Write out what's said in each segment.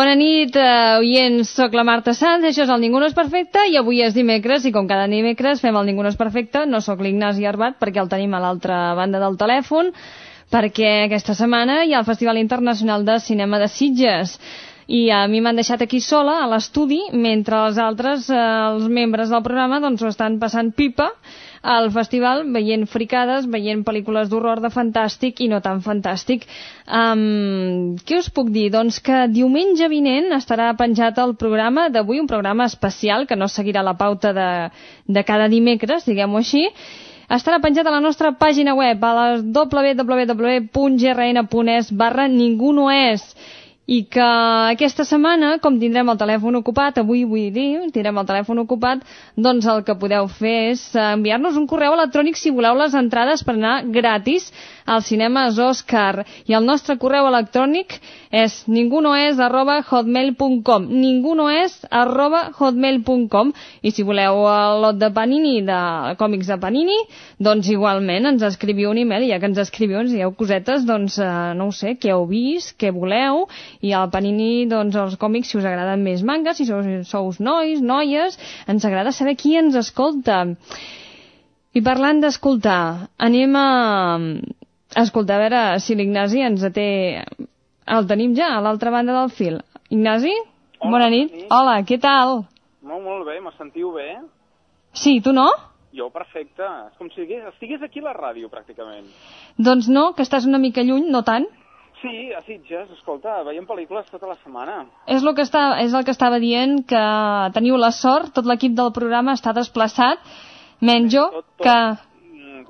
Bona nit, eh, oients, sóc la Marta Sanz, això és el Ningú no és perfecte i avui és dimecres i com cada dimecres fem el Ningú no és perfecte, no sóc l'Ignasi Arbat perquè el tenim a l'altra banda del telèfon perquè aquesta setmana hi ha el Festival Internacional de Cinema de Sitges. I a mi m'han deixat aquí sola a l'estudi mentre els altres, eh, els membres del programa, doncs ho estan passant pipa al festival veient fricades, veient pel·lícules d'horror de fantàstic i no tan fantàstic. Um, què us puc dir? Doncs que diumenge vinent estarà penjat el programa d'avui, un programa especial que no seguirà la pauta de, de cada dimecres, diguem-ho així, estarà penjat a la nostra pàgina web a les www.grn.es barra ningú no és i que aquesta setmana, com tindrem el telèfon ocupat, avui vull dir, tindrem el telèfon ocupat, doncs el que podeu fer és enviar-nos un correu electrònic si voleu les entrades per anar gratis al cinema Òscar. I el nostre correu electrònic és ningunoes arroba hotmail.com ningunoes arroba hotmail.com i si voleu el lot de Panini, de còmics de Panini, doncs igualment ens escriviu un email. Ja que ens escriviu ens dieu cosetes, doncs eh, no ho sé, què heu vist, què voleu i al Panini, doncs, els còmics, si us agraden més mangas, si sou, sou nois, noies, ens agrada saber qui ens escolta. I parlant d'escoltar, anem a, a escoltar a veure si l'Ignasi ens té... El tenim ja, a l'altra banda del fil. Ignasi? Hola, Bona nit. sí. Hola, què tal? Molt, molt bé, me sentiu bé? Sí, tu no? Jo, perfecte. És com si estigués aquí a la ràdio, pràcticament. Doncs no, que estàs una mica lluny, no tant. Sí, a Sitges, escolta, veiem pel·lícules tota la setmana. És el que, està, és el que estava dient, que teniu la sort, tot l'equip del programa està desplaçat, menys jo, Tot, tot. que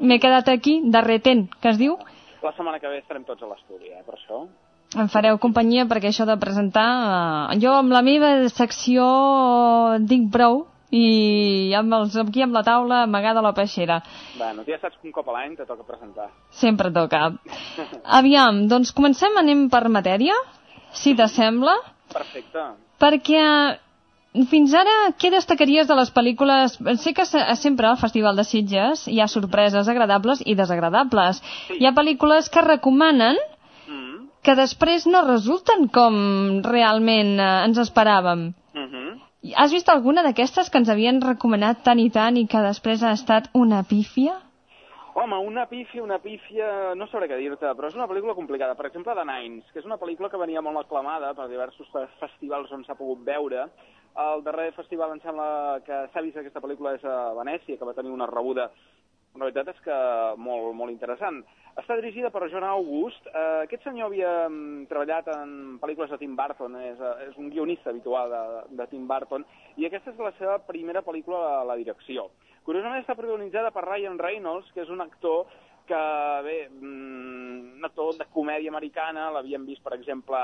Mm, m'he quedat aquí, darretent, que es diu. La setmana que ve estarem tots a l'estudi, eh, per això. Em fareu companyia perquè això de presentar... eh, jo amb la meva secció dic prou i amb els, aquí amb la taula amagada a la peixera. Bueno, tu ja saps que un cop a l'any te toca presentar. Sempre toca. Aviam, doncs comencem, anem per matèria, si t'assembla, Perfecte. perquè fins ara què destacaries de les pel·lícules? Sé que se- sempre al Festival de Sitges hi ha sorpreses agradables i desagradables. Sí. Hi ha pel·lícules que recomanen Mm que després no resulten com realment eh, ens esperàvem. -hmm. Has vist alguna d'aquestes que ens havien recomanat tant i tant i que després ha estat una pífia? Home, una pífia, una pífia... No sabré què dir-te, però és una pel·lícula complicada. Per exemple, The Nines, que és una pel·lícula que venia molt aclamada per diversos fe- festivals on s'ha pogut veure. El darrer festival, em sembla, que s'ha vist aquesta pel·lícula és a Venècia, que va tenir una rebuda la veritat és que molt, molt interessant. Està dirigida per John August. Eh, aquest senyor havia mm, treballat en pel·lícules de Tim Burton, és, eh, és un guionista habitual de, de Tim Burton, i aquesta és la seva primera pel·lícula a la direcció. Curiosament està protagonitzada per Ryan Reynolds, que és un actor que, bé, mm, un actor de comèdia americana, l'havíem vist, per exemple,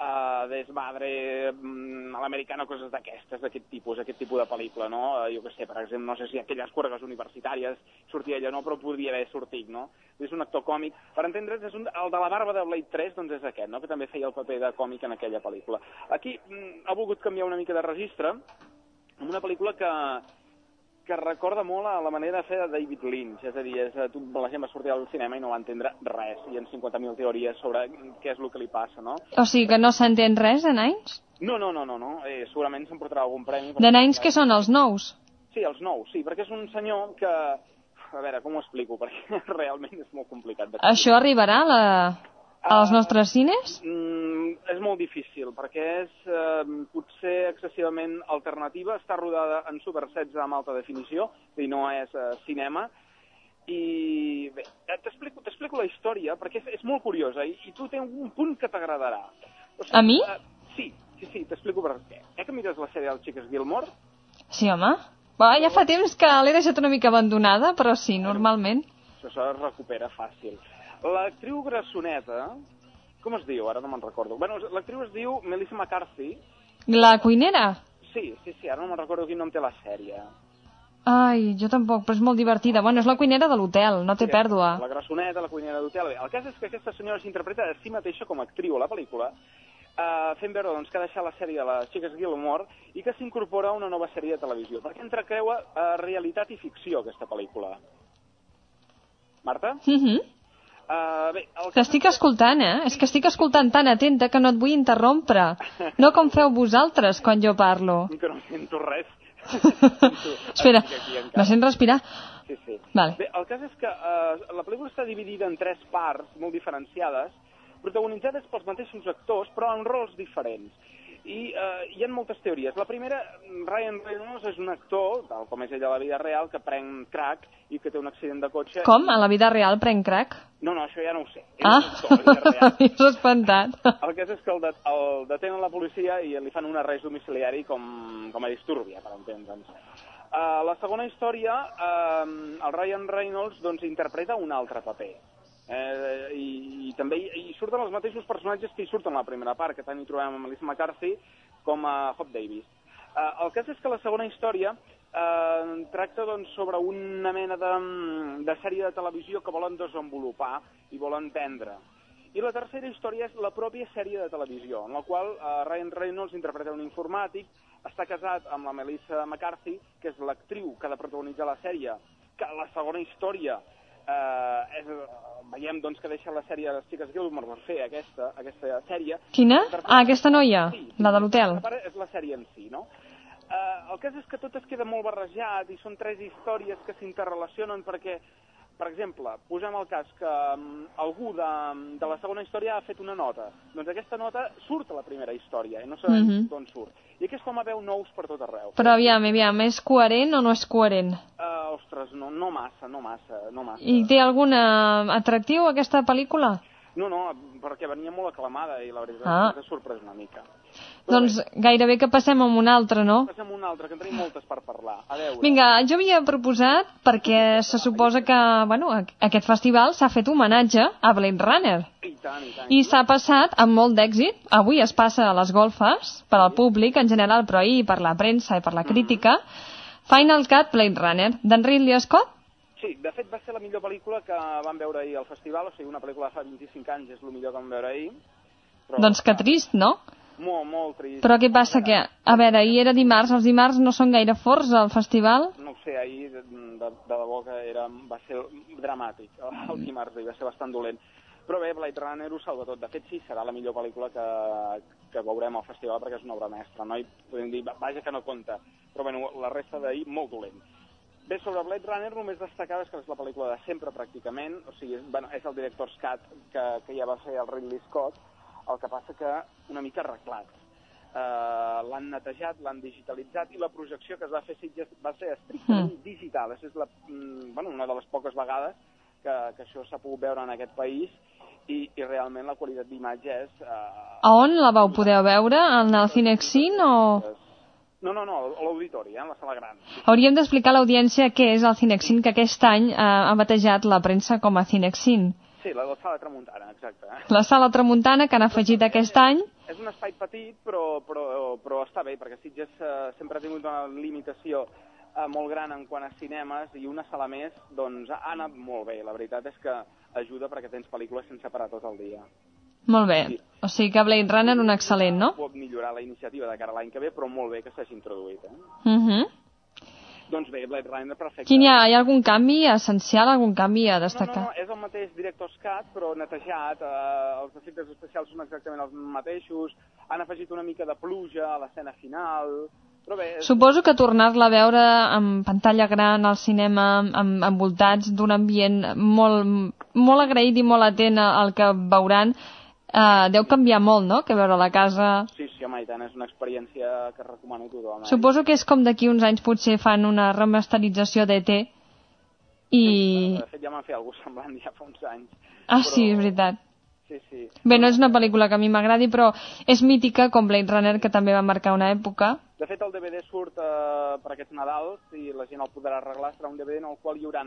a Desmadre, mm, a l'americana, coses d'aquestes, d'aquest tipus, aquest tipus de pel·lícula, no? Eh, jo què sé, per exemple, no sé si aquelles cuergues universitàries sortia ella, no, però podria haver sortit, no? És un actor còmic. Per entendre's, és un, el de la barba de Blade 3, doncs és aquest, no?, que també feia el paper de còmic en aquella pel·lícula. Aquí mm, ha volgut canviar una mica de registre, amb una pel·lícula que, que recorda molt a la manera de fer de David Lynch, és a dir, és, eh, tu, la gent va sortir al cinema i no va entendre res, i en 50.000 teories sobre què és el que li passa, no? O sigui que no s'entén res de Nines? No, no, no, no, no. Eh, segurament s'emportarà algun premi. De Nines que són els nous? Sí, els nous, sí, perquè és un senyor que... A veure, com ho explico? Perquè realment és molt complicat. Això arribarà a, la... als nostres cines? Mm, és molt difícil, perquè és eh, potser excessivament alternativa, està rodada en Super 16 amb alta definició, i no és eh, cinema, I bé, eh, t'explico la història perquè és, és molt curiosa i, i tu té un punt que t'agradarà. O A mi? eh, sí, sí, sí, t'explico per què. Eh que mires la sèrie dels Xiques Gilmore? Sí, home. Va, ja fa temps que l'he deixat una mica abandonada, però sí, normalment. Això se recupera fàcil. L'actriu grassoneta, com es diu? Ara no me'n recordo. Bueno, l'actriu es diu Melissa McCarthy. La cuinera? Sí, sí, sí, ara no me'n recordo quin nom té la sèrie. Ai, jo tampoc, però és molt divertida. Bueno, és la cuinera de l'hotel, no té Sí, pèrdua. La grassoneta, la cuinera d'hotel. El cas és que aquesta senyora s'interpreta a si mateixa com a actriu a la pel·lícula, eh, fent veure doncs, que ha deixat la sèrie de les Xiques Gilmore i que s'incorpora a una nova sèrie de televisió, perquè entrecreua eh, realitat i ficció, aquesta pel·lícula. Marta? Mhm. Uh, bé, el T'estic escoltant, eh? És que estic escoltant tan atenta que no et vull interrompre. No com feu vosaltres quan jo parlo. que no sento res. Espera, aquí encara. me sent respirar? Sí, sí. Vale. Bé, el cas és que eh, la pel·lícula està dividida en tres parts molt diferenciades, protagonitzades pels mateixos actors, però en rols diferents. I eh, hi ha moltes teories. La primera, Ryan Reynolds és un actor, tal com és ell a la vida real, que pren crack i que té un accident de cotxe. Com? A la vida real prenc crack? No, no, això ja no ho sé. Ah, és un actor a la vida real. m'he espantat. El que és, és que el, de, el detenen la policia i li fan un arrest domiciliari com, com a disturbi, per entendre'ns. Uh, la segona història, uh, el Ryan Reynolds doncs, interpreta un altre paper. Eh, i, i també hi, hi surten els mateixos personatges que hi surten a la primera part, que tant hi trobem a Melissa McCarthy com a Hop Davis. Uh, el cas és que la segona història eh, tracta doncs, sobre una mena de, de sèrie de televisió que volen desenvolupar i volen vendre. I la tercera història és la pròpia sèrie de televisió, en la qual eh, Ryan Reynolds interpreta un informàtic, està casat amb la Melissa McCarthy, que és l'actriu que ha de protagonitzar la sèrie, que la segona història eh, és, veiem doncs, que deixa la sèrie de les xiques Gilmore per fer aquesta, aquesta sèrie. Quina? Ah, aquesta noia, Sí, la de l'hotel. És la sèrie en si, no? Eh, el cas és que tot es queda molt barrejat i són tres històries que s'interrelacionen perquè, per exemple, posem el cas que um, algú de, de la segona història ha fet una nota. Doncs aquesta nota surt a la primera història i no sabem Mhm. d'on surt. I aquest home veu nous per tot arreu. Però aviam, aviam, és coherent o no és coherent? Ostres, no, no massa, no massa, no massa. I té algun eh, atractiu aquesta pel·lícula? No, no, perquè venia molt aclamada i la veritat Ah. m'ha sorprès una mica. Doncs gairebé que passem a un altre, no? Passem a una altra, que en tenim moltes per parlar. A veure. Vinga, jo havia proposat, perquè se suposa que, bueno, aquest festival s'ha fet homenatge a Blade Runner. I tant, i tant. I s'ha passat amb molt d'èxit. Avui es passa a les golfes, per al públic en general, però ahir per la premsa i per la crítica. Final Cut Blade Runner, d'en Ridley Scott. Sí, de fet va ser la millor pel·lícula que vam veure ahir al festival, o sigui, una pel·lícula de fa 25 anys és el millor que vam veure ahir. Però, Doncs que trist, no? Molt, molt trist. Però què passa? Que, a veure, ahir era dimarts, els dimarts no són gaire forts al festival? No sé, ahir de, de, de debò que era, va ser dramàtic, el dimarts va ser bastant dolent. Però bé, Blade Runner ho salva tot. De fet, sí, serà la millor pel·lícula que, que veurem al festival perquè és una obra mestra, no? I podem dir, vaja que no compta. Però bueno, la resta d'ahir, molt dolent. Bé, sobre Blade Runner només destacava que és la pel·lícula de sempre pràcticament, o sigui, és, bueno, és el director Scott que, que ja va fer el Ridley Scott, el que passa que una mica arreglat. Uh, l'han netejat, l'han digitalitzat i la projecció que es va fer Sitges va ser estrictament Mm. digital. Això és la, mm, bueno, una de les poques vegades que, que això s'ha pogut veure en aquest país i, i realment la qualitat d'imatge és... Uh, A on la vau poder veure? En el Cinexin o...? no, no, no, a l'auditori, eh, en la sala gran. Hauríem d'explicar a l'audiència què és el Cinexin, que aquest any eh, ha batejat la premsa com a Cinexin. Sí, la, la sala Tramuntana, exacte. Eh? La sala tramuntana que han afegit aquest any, És un espai petit, però, però, però està bé, perquè Sitges eh, sempre ha tingut una limitació eh, molt gran en quant a cinemes i una sala més doncs, ha anat molt bé. La veritat és que ajuda perquè tens pel·lícules sense parar tot el dia. molt bé. O sigui que Blade Runner un excel·lent, no? Pot millorar la iniciativa de cara a l'any que ve, però molt bé que s'hagi introduït. Eh? Uh -huh. Doncs bé, Blade Runner, perfecte. Quin hi ha? Hi ha algun canvi essencial, algun canvi a No, no, destacar? no, és el mateix director Scott, però netejat, eh, els efectes especials són exactament els mateixos, han afegit una mica de pluja a l'escena final, però bé... Suposo que tornar-la a veure en pantalla gran al cinema, amb, envoltats d'un ambient molt, molt agraït i molt atent al que veuran, eh, deu canviar molt, no?, que veure la casa... Sí, sí, home, i tant, és una experiència que recomano a tothom. Eh? Suposo que és com d'aquí uns anys potser fan una remasterització d'ET. i... De fet, ja m'han fet algú semblant ja fa uns anys. Ah, sí, és veritat. Sí, sí. Bé, no és una pel·lícula que a mi m'agradi, però és mítica, com Blade Runner, que també va marcar una època. De fet, el DVD surt eh, per aquests Nadals i la gent el podrà arreglar. Serà un DVD en el qual hi haurà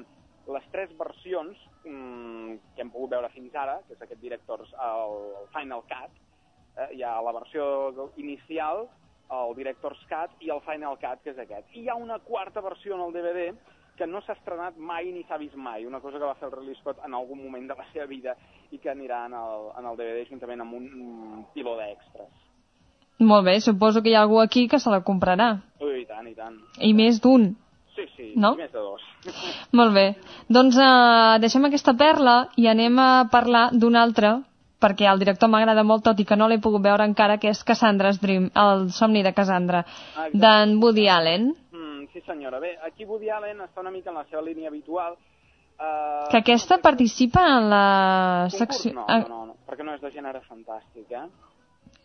les tres versions mm, que hem pogut veure fins ara, que és aquest Directors, el, el Final Cut. Eh, hi ha la versió inicial, el Director's Cut i el Final Cut, que és aquest. I hi ha una quarta versió en el DVD que no s'ha estrenat mai ni s'ha vist mai, una cosa que va fer el Ridley Scott en algun moment de la seva vida i que anirà en el, en el DVD juntament amb un, un piló d'extras. Molt bé, suposo que hi ha algú aquí que se la comprarà. Ui, i tant, i tant. I més d'un. Sí, sí, No? més de dos. Molt bé. Doncs uh, deixem aquesta perla i anem a parlar d'una altra, perquè el director m'agrada molt, tot i que no l'he pogut veure encara, que és Cassandra's Dream, el somni de Cassandra, Ah, d'en Woody Allen, sí, senyora. Bé, aquí Woody Allen està una mica en la seva línia habitual. Uh, que aquesta participa en la secció... No, ah, no, no, no, perquè no és de gènere fantàstic, eh?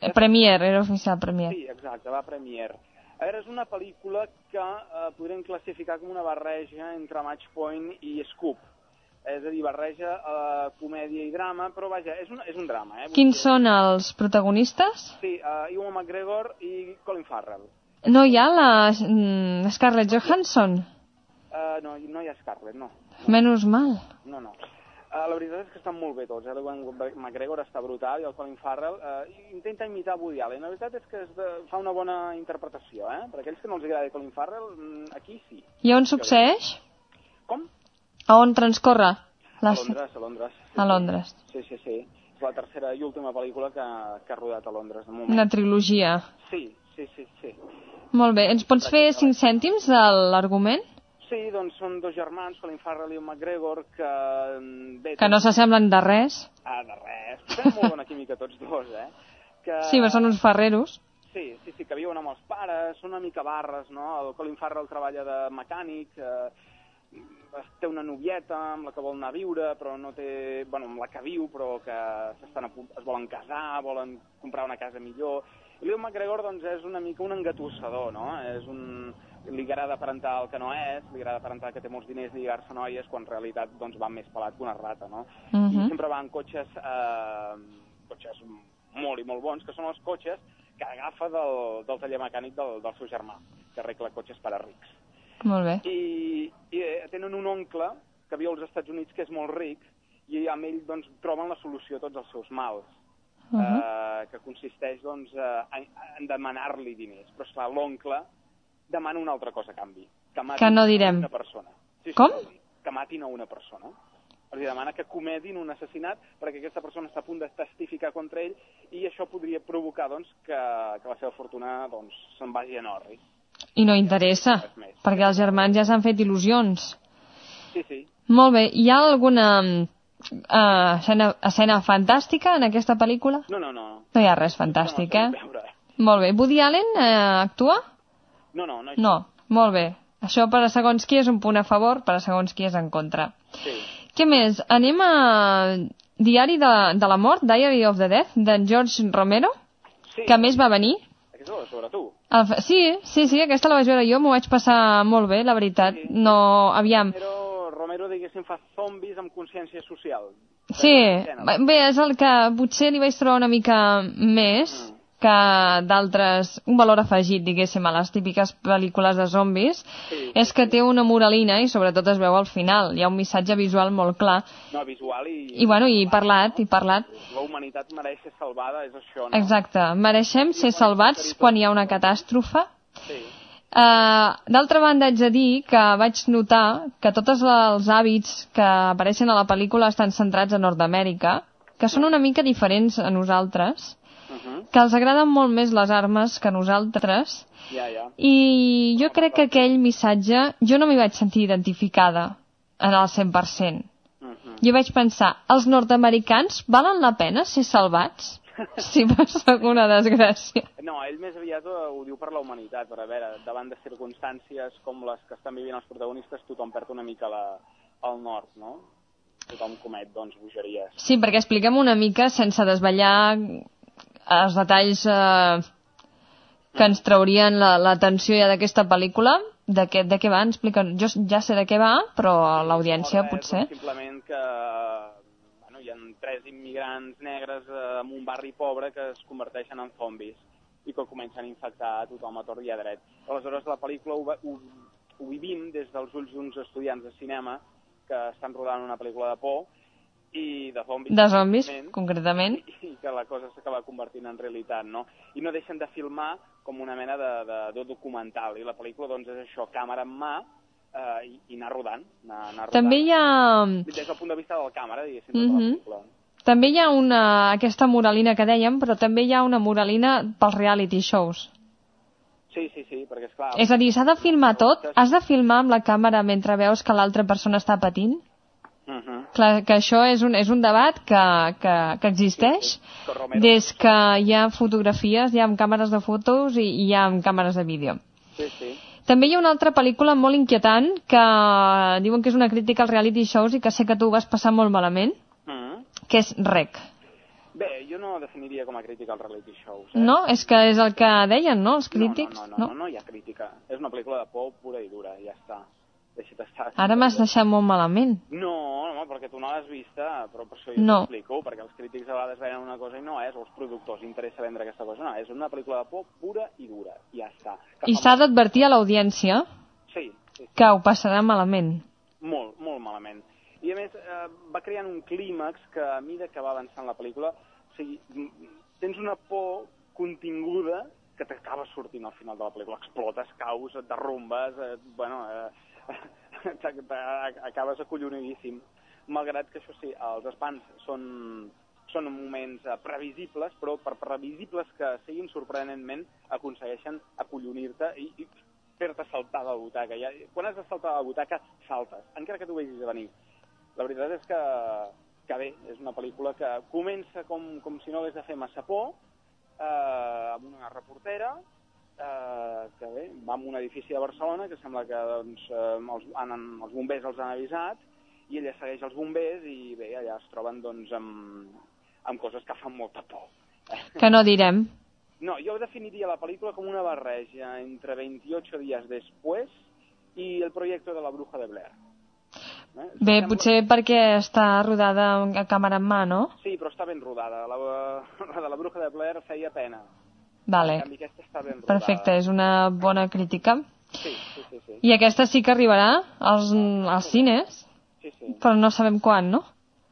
eh, Premier, era oficial Premier. Sí, exacte, va Premier. A veure, és una pel·lícula que eh, podríem classificar com una barreja entre Match Point i Scoop. És a dir, barreja eh, comèdia i drama, però vaja, és un, és un drama, eh? Quins són els protagonistes? Sí, uh, Ewan McGregor i Colin Farrell. No hi ha la mm, Scarlett Johansson? Uh, no, no hi ha Scarlett, no. Menys mal. No, no. Uh, la veritat és que estan molt bé tots. Eh? L'Ewan McGregor està brutal i el Colin Farrell uh, intenta imitar Woody Allen. La veritat és que és de, fa una bona interpretació, eh? Per aquells que no els agrada Colin Farrell, mm, aquí sí. I on succeeix? Com? A on transcorre? A La... Londres, a Londres. Sí, A. Londres. Sí, sí, sí. És la tercera i última pel·lícula que, que ha rodat a Londres, de moment. Una trilogia. Sí, sí, sí, sí. Molt bé. Ens pots fer cinc cèntims de l'argument? Sí, doncs són dos germans, Colin Farrell i un McGregor, que... mm, Bé, Que no s'assemblen de res. Ah, de res. Tenen molt bona química tots dos, eh? Que... Sí, però són uns ferreros. Sí, sí, sí, que viuen amb els pares, són una mica barres, no? El Colin Farrell treballa de mecànic, eh, té una novieta amb la que vol anar a viure, però no té... Bueno, amb la que viu, però que s'estan a punt, es volen casar, volen comprar una casa millor. Leo McGregor, doncs, és una mica un engatussador, no? És un... Li agrada aparentar el que no és, li agrada aparentar que té molts diners i lligar-se noies, quan en realitat doncs, va més pelat que una rata, no? Mhm. I sempre va en cotxes, eh, cotxes molt i molt bons, que són els cotxes que agafa del, del taller mecànic del, del seu germà, que arregla cotxes per a rics. Molt bé. I, i eh, tenen un oncle que viu als Estats Units que és molt ric i amb ell doncs, troben la solució a tots els seus mals, Uh -huh. eh, que consisteix doncs, eh, en, en demanar-li diners. Però, esclar, l'oncle demana una altra cosa a canvi. Que, matin Que no direm. Una persona. Sí, sí, Com? dir Que matin a una persona. Els demana que cometin un assassinat perquè aquesta persona està a punt de testificar contra ell i això podria provocar doncs, que, que la seva fortuna doncs, se'n vagi en orri. I no interessa, perquè els germans ja s'han fet il·lusions. Sí, sí. Molt bé. Hi ha alguna uh, escena, escena fantàstica en aquesta pel·lícula? No, no, no. No hi ha res fantàstic, no, eh? no, veure. Molt bé. Woody Allen eh, actua? No, no, no. No. Molt bé. Això per a segons qui és un punt a favor, per a segons qui és en contra. Sí. Què més? Anem a Diari de, de la mort, Diary of the Death, d'en George Romero, sí. que a més va venir. Aquesta és sobre tu. El, sí, sí, sí, aquesta la vaig veure jo, m'ho vaig passar molt bé, la veritat. Sí. No, aviam. Però Romero, diguéssim, fa zombis amb consciència social. Sí, bé, és el que potser li vaig trobar una mica més Mm. que d'altres, un valor afegit, diguéssim, a les típiques pel·lícules de zombis, Sí. és que té una moralina i sobretot es veu al final. Hi ha un missatge visual molt clar. No, visual i... I bueno, i parlat, i parlat. La humanitat mereix ser salvada, és això, no? Exacte. Mereixem ser salvats quan hi ha una catàstrofe. Sí. Uh, D'altra banda, haig de dir que vaig notar que tots els hàbits que apareixen a la pel·lícula estan centrats a Nord-Amèrica, que són una mica diferents a nosaltres, Uh -huh. que els agraden molt més les armes que a nosaltres, Ja, ja. i jo crec que aquell missatge jo no m'hi vaig sentir identificada en el 100%. Uh -huh. Jo vaig pensar, els nord-americans valen la pena ser salvats? Si passa alguna desgràcia. No, ell més aviat ho, ho diu per la humanitat, per a veure, davant de circumstàncies com les que estan vivint els protagonistes, tothom perd una mica la, el nord, no? Tothom comet, doncs, bogeries. Sí, perquè expliquem una mica, sense desvetllar els detalls eh, que ens traurien la- l'atenció ja d'aquesta pel·lícula, De què, de què va? Explica. Jo ja sé de què va, però l'audiència potser... doncs, Simplement que tres immigrants negres eh, en un barri pobre que es converteixen en zombis i que comencen a infectar a tothom a tort i a dret. Aleshores, la pel·lícula ho, ho, ho vivim des dels ulls d'uns estudiants de cinema que estan rodant una pel·lícula de por i de zombis. De zombis, concretament. i que la cosa s'acaba convertint en realitat, no? I no deixen de filmar com una mena de, de, de documental, i la pel·lícula, doncs, és això, càmera en mà, eh, i, i anar rodant, anar, anar rodant. També hi ha... Des del punt de vista del càmera, diguéssim, tota Mhm. la pel·lícula. També hi ha una, aquesta moralina que dèiem, però també hi ha una moralina pels reality shows. Sí, sí, sí, perquè, esclar... És a dir, s'ha de filmar tot? Has de filmar amb la càmera mentre veus que l'altra persona està patint? Uh -huh. Clar, que això és un, és un debat que, que, que existeix Que Romero- des que hi ha fotografies, hi ha càmeres de fotos i, i hi ha càmeres de vídeo. Sí, sí. També hi ha una altra pel·lícula molt inquietant que diuen que és una crítica als reality shows i que sé que tu vas passar molt malament, Uh -huh. que és Rec. Bé, jo no definiria com a crítica als reality shows. Eh? No? És que és el que deien, no?, els crítics? No, no, no, no, no, no hi ha crítica. És una pel·lícula de por pura i dura, ja està. Deixa't estar. Ara m'has deixat molt malament. No, no, perquè tu no l'has vista, però per això jo No. t'explico, perquè els crítics a vegades veuen una cosa i no és, o els productors interessa vendre aquesta cosa, no, és una pel·lícula de por pura i dura, i ja està. Que I s'ha d'advertir a l'audiència Sí, sí, sí, que ho passarà malament. molt, molt malament. I a més, eh, va creant un clímax que a mida que va avançant la pel·lícula, o sigui, tens una por continguda que t'acaba sortint al final de la pel·lícula. Explotes, caus, et derrumbes, eh, bueno, eh, acabes acollonidíssim. Malgrat que això sí, els espans són, són moments eh, previsibles, però per previsibles que siguin sorprenentment aconsegueixen acollonir-te i, i fer-te saltar de la butaca. Ja, quan has de saltar de la butaca, saltes, encara que tu vegis a venir. La veritat és que, que bé, és una pel·lícula que comença com, com si no hagués de fer massa por, eh, amb una reportera, eh, que bé, va a un edifici de Barcelona que sembla que doncs, eh, els, han, els bombers els han avisat i ella segueix els bombers i bé, allà es troben doncs, amb, amb coses que fan molta por. Que no direm. No, jo definiria la pel·lícula com una barreja entre 28 dies després i el projecte de la bruja de Blair. Eh? Bé, Sembla- potser perquè està rodada a càmera en mà, no? Sí, però està ben rodada. La, la de la bruja de Blair feia pena. Vale. En canvi, aquesta està ben rodada. Perfecte, és una bona crítica. Sí, sí, sí. sí. I aquesta sí que arribarà als, als cines, sí, sí. però no sabem quan, no?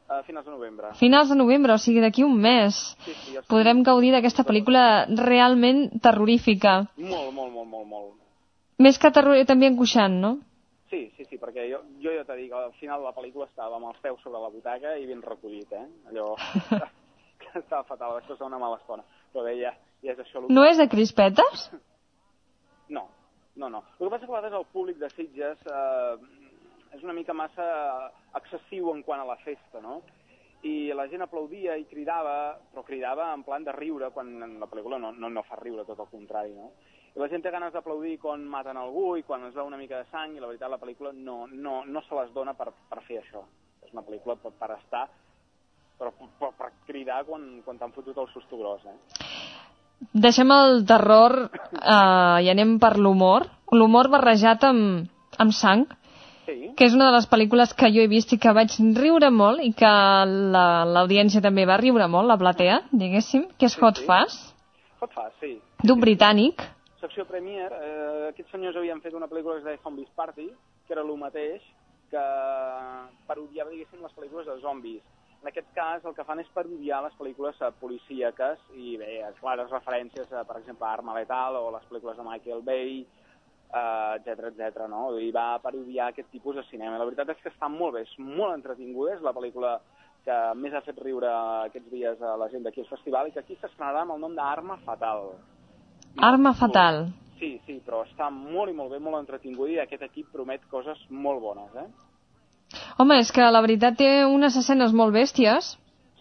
A finals de novembre. Finals de novembre, o sigui, d'aquí un mes. Sí, sí, jo Podrem gaudir d'aquesta pel·lícula realment terrorífica. Molt, molt, molt, molt, molt. Més que terror, també angoixant, no? Sí, sí, sí, perquè jo, jo ja t'he dit que al final de la pel·lícula estava amb els peus sobre la butaca i ben recollit, eh? Allò estava fatal, vaig passar una mala estona. Però bé, ja és això. el que- No és de crispetes? No, no, no. El que passa és que a vegades el públic de Sitges eh, és una mica massa excessiu en quant a la festa, no? I la gent aplaudia i cridava, però cridava en plan de riure, quan en la pel·lícula no, no, no fa riure, tot el contrari, no? I la gent té ganes d'aplaudir quan maten algú i quan es veu una mica de sang, i la veritat la pel·lícula no, no, no se les dona per, per fer això. És una pel·lícula per, per estar, però per, per cridar quan, quan t'han fotut el susto gros, eh? Deixem el terror eh, i anem per l'humor. L'humor barrejat amb, amb sang, Sí, que és una de les pel·lícules que jo he vist i que vaig riure molt i que la- l'audiència també va riure molt, la platea, diguéssim, que és Hot sí. Fuzz, Hot Fuzz, sí. d'un britànic. secció Premier, eh, aquests senyors havien fet una pel·lícula que es deia Zombies Party, que era el mateix, que parodiava, diguéssim, les pel·lícules de zombis. En aquest cas, el que fan és parodiar les pel·lícules eh, policíaques i, bé, clares referències, a, per exemple, a Arma Letal o les pel·lícules de Michael Bay, etc etc. no? I va parodiar aquest tipus de cinema. La veritat és que està molt bé, és molt entretinguda, és la pel·lícula que més ha fet riure aquests dies a la gent d'aquí al festival i que aquí s'estrenarà amb el nom d'Arma Fatal. Arma Fatal. Sí, sí, però està molt i molt bé, molt entretinguda i aquest equip promet coses molt bones, eh? Home, és que la veritat té unes escenes molt bèsties,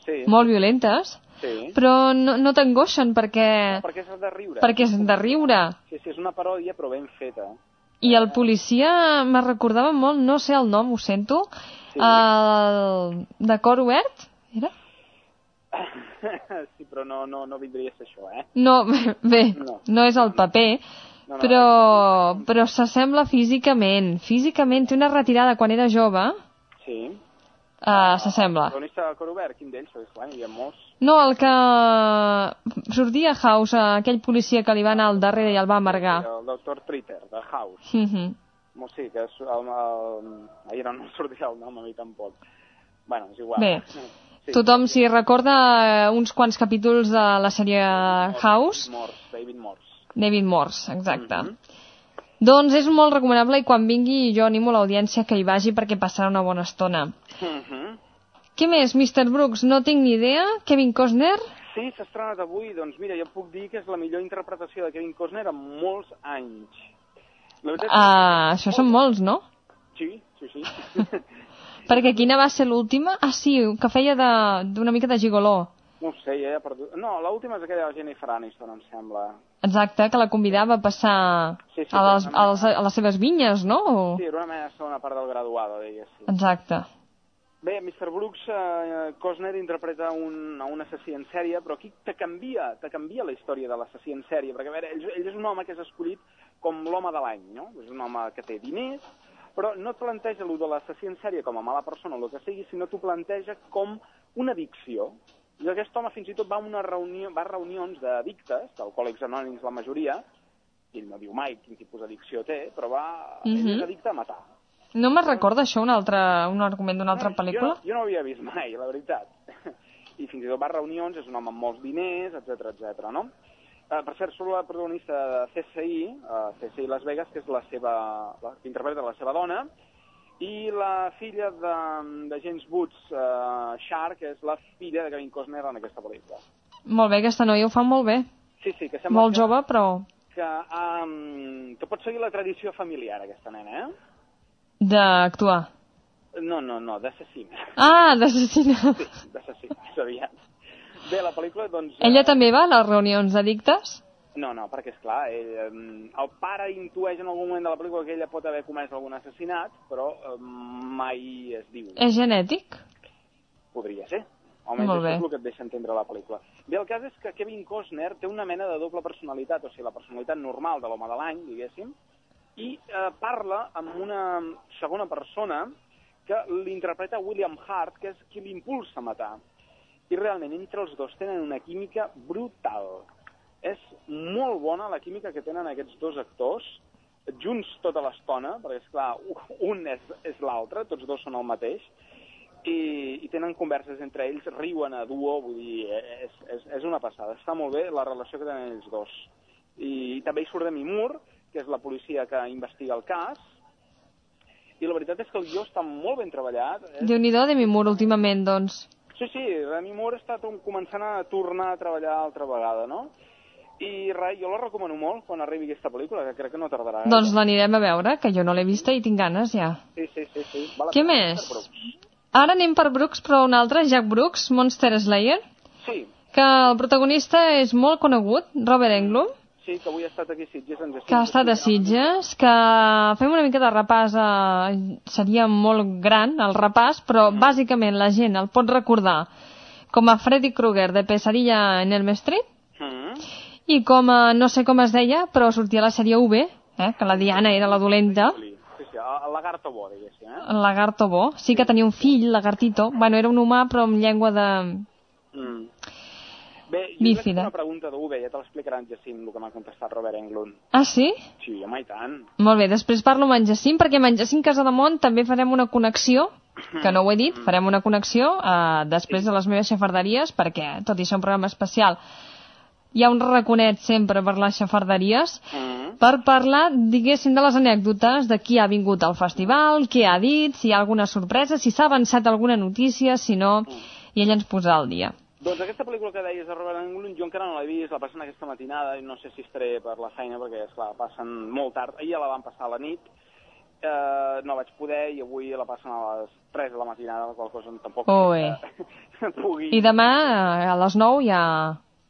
Sí, molt violentes, sí. però no, no t'angoixen perquè, Perquè és de riure. perquè és de riure. Sí, sí, és una paròdia, però ben feta. I el policia me recordava molt, no sé el nom, ho sento, Sí. el de cor obert, era? sí, però no, no, no vindria a ser això, eh? No, bé, No. no és el paper, No, Però, però s'assembla físicament. Físicament té una retirada quan era jove. Sí. Uh, s'assembla. El protagonista de cor obert, quin d'ells? Molts. No, el que sortia a House, aquell policia que li va anar al darrere i el va amargar. El doctor Tritter, de House. Mhm. Molt sí, que és el, el... Ahir no em sortia el nom, a mi tampoc. Bueno, és igual. Bé, Sí. Tothom s'hi recorda eh, uns quants capítols de la sèrie House, David Morse, David Morse. David Morse, exacte. Mhm. Doncs és molt recomanable i quan vingui jo animo l'audiència que hi vagi perquè passarà una bona estona. Mhm. Què més, Mr. Brooks? No tinc ni idea. Kevin Costner? Sí, s'ha estrenat avui, doncs mira, jo puc dir que és la millor interpretació de Kevin Costner en molts anys. La veritat és Ah, això són molts, no? Sí, sí, sí. Perquè quina va ser l'última? Ah, sí, que feia d'una mica de gigoló. No ho sé, ja he perdut. No, l'última és aquella de Jennifer Aniston, em sembla. Exacte, que la convidava a passar Sí, sí, a, les, a, les, a les seves vinyes, no? O- Sí, era una mena de segona part del graduado, diguéssim. Exacte. Bé, Mr. Brooks, eh, Costner interpreta un, un assassí en sèrie, però aquí te canvia, te canvia la història de l'assassí en sèrie, perquè a veure, ell, ell és un home que és escollit com l'home de l'any, no? És un home que té diners, però no et planteja allò de l'assassí en sèrie com a mala persona o el que sigui, sinó t'ho planteja com una addicció. I aquest home fins i tot va a, una reunió, va a reunions d'addictes, d'alcohòlics anònims la majoria, i ell no diu mai quin tipus d'addicció té, però va, ell Mhm. és addicte a matar. No me'n recorda això, un, altre, un argument d'una altra No, pel·lícula? Jo, jo no ho havia vist mai, la veritat. I fins i tot va a reunions, és un home amb molts diners, etc etc. no? Uh, per cert, surt la protagonista de CSI, uh, CSI Las Vegas, que és la seva, la, que interpreta la seva dona, i la filla de, de James Woods, uh, Shark, que és la filla de Kevin Costner en aquesta pel·lícula. Molt bé, aquesta noia ho fa molt bé. Sí, sí, que sembla Molt que, jove, però que, um, que pot seguir la tradició familiar, aquesta nena, eh? d'actuar. No, no, no, d'assassina. Ah, d'assassina. Sí, d'assassina, és aviat. Bé, la pel·lícula, doncs... Ella eh, també va a les reunions d'addictes? No, no, perquè és clar, ell, el pare intueix en algun moment de la pel·lícula que ella pot haver comès algun assassinat, però eh, mai es diu. És genètic? Podria ser. Almenys Molt això bé. és el que et deixa entendre la pel·lícula. Bé, el cas és que Kevin Costner té una mena de doble personalitat, o sigui, la personalitat normal de l'home de l'any, diguéssim, i eh, parla amb una segona persona que l'interpreta William Hart, que és qui l'impulsa a matar. I realment, entre els dos tenen una química brutal. És molt bona la química que tenen aquests dos actors, junts tota l'estona, perquè, és clar un és, és l'altre, tots dos són el mateix, i, i tenen converses entre ells, riuen a duo, vull dir, és, és, és una passada. Està molt bé la relació que tenen ells dos. I, també hi surt Demi Moore, que és la policia que investiga el cas, i la veritat és que el guió està molt ben treballat. És... Déu-n'hi-do, Demi Moore, últimament, doncs. Sí, sí, Demi Moore està començant a tornar a treballar altra vegada, no? I res, jo la recomano molt quan arribi aquesta pel·lícula, que crec que no tardarà. gaire. Doncs l'anirem a veure, que jo no l'he vista i tinc ganes ja. Sí, sí, sí. sí. Val la Què més? Ara anem per Brooks, però un altre, Jack Brooks, Monster Slayer, Sí, que el protagonista és molt conegut, Robert Englund, sí, que avui ha estat aquí a Sitges. Ens que ha estat a Sitges, que fem una mica de repàs, a... seria molt gran el repàs, però bàsicament la gent el pot recordar com a Freddy Krueger de Pesadilla en el Street Mm. I com a, no sé com es deia, però sortia la sèrie V, eh, que la Diana era la dolenta, Sí, sí, el lagarto bo, diguéssim, eh? el lagarto bo, sí que tenia un fill, lagartito, bueno, era un humà però amb llengua de... Mm. Bé, jo Bífida. una pregunta d'UV, ja te l'explicarà en Jacint, el que m'ha contestat Robert Englund. Ah, sí? Sí, home, i tant. Molt bé, després parlo amb en Jacint, perquè amb en Jacint Casademont també farem una connexió, que no ho he dit, farem una connexió eh, després de les meves xafarderies, perquè, tot i ser un programa especial, hi ha un raconet sempre per les xafarderies, Mm. per parlar, diguéssim, de les anècdotes de qui ha vingut al festival, què ha dit, si hi ha alguna sorpresa, si s'ha avançat alguna notícia, si no, i ell ens posarà al dia. Doncs aquesta pel·lícula que deies de Robert Englund, jo encara no l'he vist, la passen aquesta matinada i no sé si estaré per la feina perquè, esclar, passen molt tard. Ahir ja la van passar a la nit, eh, no vaig poder i avui la passen a les 3 de la matinada, la qual cosa tampoc Oi. eh, pugui... I demà, eh, a les 9, hi ha,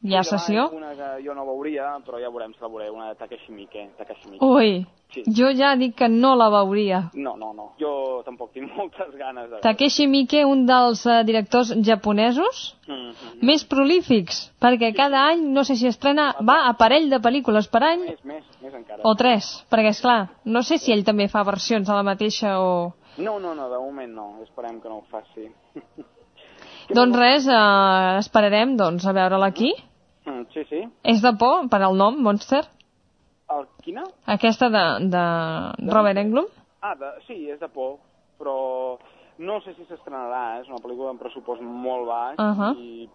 hi ha Sí, sessió. Una que jo no veuria, però ja veurem si la veuré, una de Takeshi Miike. Takeshi Miike. Ui, Sí. jo ja dic que no la veuria. No, no, no. Jo tampoc tinc moltes ganes de. Takeshi Miike, un dels eh, directors japonesos Mm -hmm. més prolífics, perquè cada any, no sé si estrena, va a parell de pel·lícules per any, Més, més, més encara. O tres, perquè, és clar, no sé si ell també fa versions de la mateixa o... No, no, no, de moment no. Esperem que no ho faci. Doncs res, eh, esperarem doncs, a veure-la aquí. Mm, sí, sí. És de por, per al nom, Monster? El, quina? Aquesta de, de Robert Englund? Ah, de, sí, és de por, però no sé si s'estrenarà, és una pel·lícula amb pressupost molt baix Uh -huh. i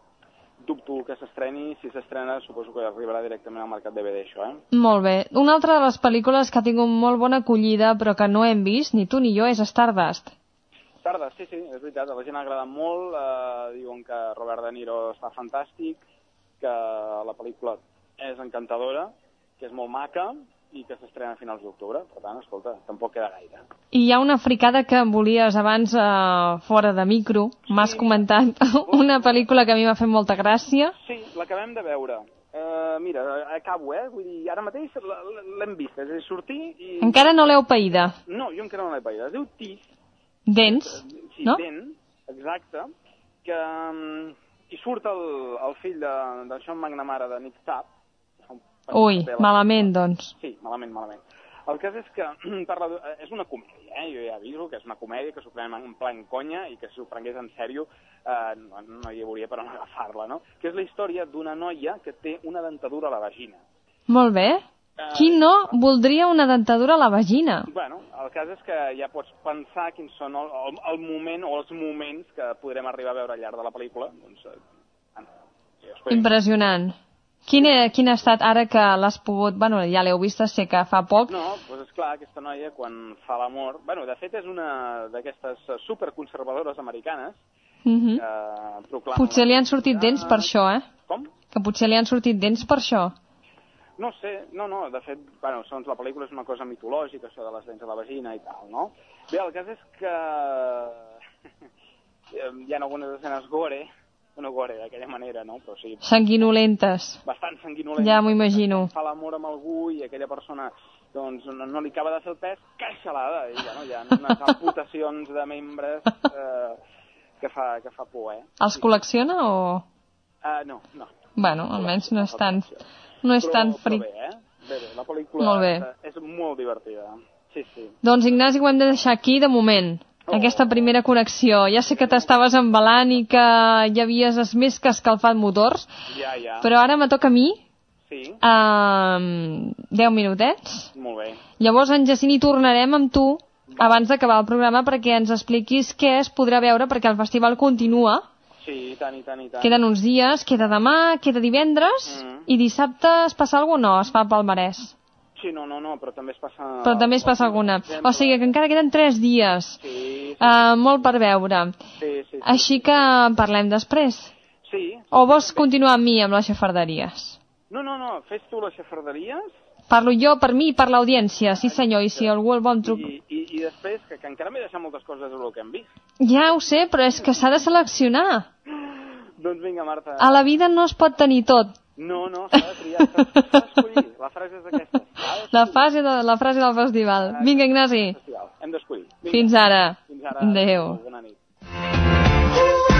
dubto que s'estreni, si s'estrena suposo que arribarà directament al mercat DVD això, eh? Molt bé. Una altra de les pel·lícules que ha tingut molt bona acollida però que no hem vist, ni tu ni jo, és Stardust. Tarda, sí, sí, és veritat, a la gent ha agradat molt, eh, diuen que Robert De Niro està fantàstic, que la pel·lícula és encantadora, que és molt maca i que s'estrena a finals d'octubre, per tant, escolta, tampoc queda gaire. I hi ha una fricada que em volies abans eh, fora de micro, m'has comentat una pel·lícula que a mi m'ha fet molta gràcia. Sí, l'acabem de veure. Uh, mira, acabo, eh? Vull dir, ara mateix l'hem vist, és a dir, sortir i... Encara no l'heu païda. No, jo encara no l'he païda. Es diu Tis, Dents, sí, no? Dent, exacte, que hi surt el, el fill de, de Sean McNamara, de Nick Tapp. que fa un Ui, malament, doncs. Sí, malament, malament. El cas és que parla de, és una comèdia, eh? jo ja aviso que és una comèdia que s'ho prenem en plan conya i que si ho prengués en sèrio eh, no, no hi hauria per on agafar-la, no? Que és la història d'una noia que té una dentadura a la vagina. Molt bé. Qui no voldria una dentadura a la vagina? Bueno, el cas és que ja pots pensar quins són el, el, el moment o els moments que podrem arribar a veure al llarg de la pel·lícula. Doncs, eh, ah, espero. Impressionant. Quin, he, quin ha estat, ara que l'has pogut... Bueno, ja l'heu vist, sé que fa poc. No, doncs és clar, aquesta noia quan fa l'amor... Bueno, de fet és una d'aquestes superconservadores americanes Mhm. que proclama... Potser li han sortit dents per això, eh? Com? Que potser li han sortit dents per això. No sé, no, no, de fet, bueno, segons la pel·lícula és una cosa mitològica, això de les dents a la vagina i tal, no? Bé, el cas és que hi ha algunes escenes gore, no gore d'aquella manera, no? Però sí, Sanguinolentes. bastant sanguinolent. Ja m'ho imagino. Fa l'amor amb algú i aquella persona doncs no, no li acaba de fer el pes, caixalada, i bueno, hi ha unes amputacions de membres eh, que, fa, que fa por, eh? Els col·lecciona o...? Uh, no, no. Bueno, almenys no és tan... No és però, tan fric. bé, eh? Bé, bé, la pel·lícula Molt bé. És, molt divertida. Sí, sí. Doncs Ignasi, ho hem de deixar aquí de moment. Oh. Aquesta primera connexió. Ja sé que t'estaves embalant i que ja havies es- més que escalfat motors, Ja, ja. però ara me toca a mi, Sí, um, 10 minutets. molt bé. Llavors, en Jacint, hi tornarem amb tu abans d'acabar el programa perquè ens expliquis què es podrà veure, perquè el festival continua. Sí, i tant, i tant, i tant. Queden uns dies, queda demà, queda divendres, Mm. i dissabte es passa alguna o no? Es fa pel Marès. Sí, no, no, no, però també es passa... Però també es passa alguna. O sigui que encara queden 3 dies. Sí, sí, Uh, molt per veure. sí, sí. sí. Així que parlem després. Sí. O vols continuar amb mi amb les xafarderies? No, no, no, fes tu les xafarderies Parlo jo per mi i per l'audiència, sí senyor, i si algú el vol truc... i, i, i després, que, que encara m'he deixat moltes coses del que hem vist. Ja ho sé, però és que s'ha de seleccionar. Doncs vinga, Marta. A la vida no es pot tenir tot. No, no, s'ha de triar, s'ha d'escollir. La frase és aquesta. La, fase de, la frase del festival. Vinga, Ignasi. Hem d'escollir. Fins ara. Fins ara. Adéu. Bona nit.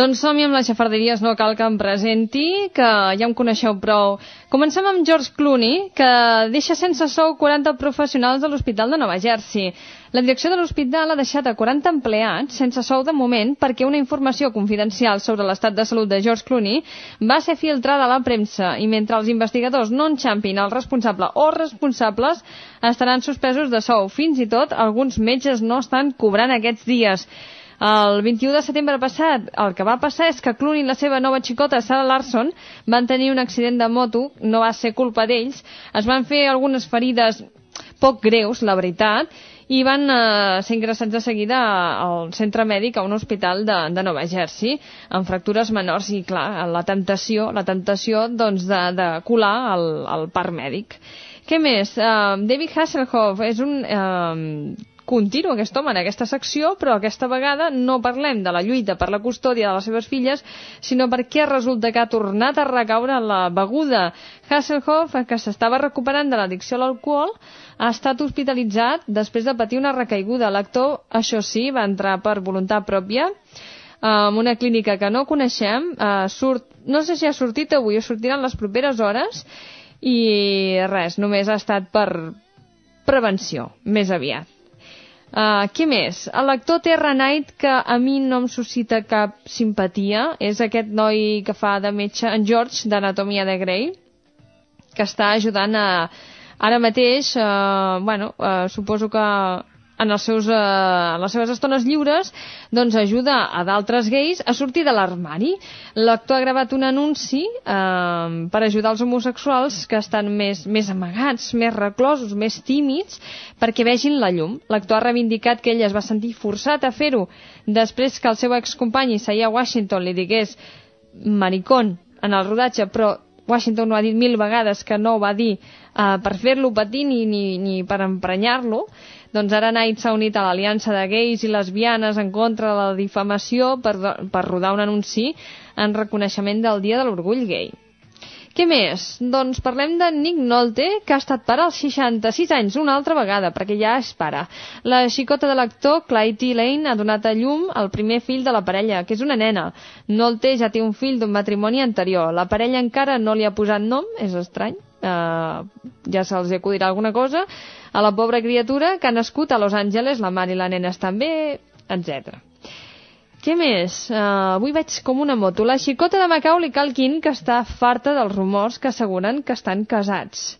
Doncs som-hi amb les xafarderies, no cal que em presenti, que ja em coneixeu prou. Comencem amb George Clooney, que deixa sense sou 40 professionals de l'Hospital de Nova Jersey. La direcció de l'hospital ha deixat a 40 empleats sense sou de moment perquè una informació confidencial sobre l'estat de salut de George Clooney va ser filtrada a la premsa i mentre els investigadors no enxampin el responsable o responsables estaran suspesos de sou. Fins i tot alguns metges no estan cobrant aquests dies. El 21 de setembre passat, el que va passar és que Clooney i la seva nova xicota, Sarah Larson, van tenir un accident de moto, no va ser culpa d'ells, es van fer algunes ferides poc greus, la veritat, i van eh, ser ingressats de seguida al centre mèdic a un hospital de, de Nova Jersey amb fractures menors i clar, la temptació, la temptació doncs, de, de colar al, al parc mèdic. Què més? Uh, David Hasselhoff és un uh, continu aquest home en aquesta secció, però aquesta vegada no parlem de la lluita per la custòdia de les seves filles, sinó perquè resulta que ha tornat a recaure la beguda. Hasselhoff, que s'estava recuperant de l'addicció a l'alcohol, ha estat hospitalitzat després de patir una recaiguda. L'actor, això sí, va entrar per voluntat pròpia en una clínica que no coneixem, uh, surt, no sé si ha sortit avui o sortirà en les properes hores, i res, només ha estat per prevenció, més aviat. Uh, què més? L'actor Terra Knight, que a mi no em suscita cap simpatia, és aquest noi que fa de metge, en George, d'Anatomia de Grey, que està ajudant a... Ara mateix, uh, bueno, uh, suposo que en, els seus, eh, en les seves estones lliures doncs ajuda a d'altres gais a sortir de l'armari. L'actor ha gravat un anunci eh, per ajudar els homosexuals que estan més, més amagats, més reclosos, més tímids, perquè vegin la llum. L'actor ha reivindicat que ell es va sentir forçat a fer-ho després que el seu excompany Isaiah Washington li digués maricón en el rodatge, però Washington ho ha dit mil vegades que no ho va dir uh, per fer-lo patir ni, ni, ni per emprenyar-lo, doncs ara Knight s'ha unit a l'aliança de gais i lesbianes en contra de la difamació per, per rodar un anunci en reconeixement del Dia de l'Orgull Gay. Què més? Doncs parlem de Nick Nolte, que ha estat pare als 66 anys, una altra vegada, perquè ja és pare. La xicota de l'actor, Clyde Lane, ha donat a llum el primer fill de la parella, que és una nena. Nolte ja té un fill d'un matrimoni anterior. La parella encara no li ha posat nom, és estrany, uh, ja se'ls acudirà alguna cosa, a la pobra criatura que ha nascut a Los Angeles, la mare i la nena estan bé, etc. Què més? Uh, avui veig com una moto. La xicota de Macaulay Culkin, que està farta dels rumors que asseguren que estan casats.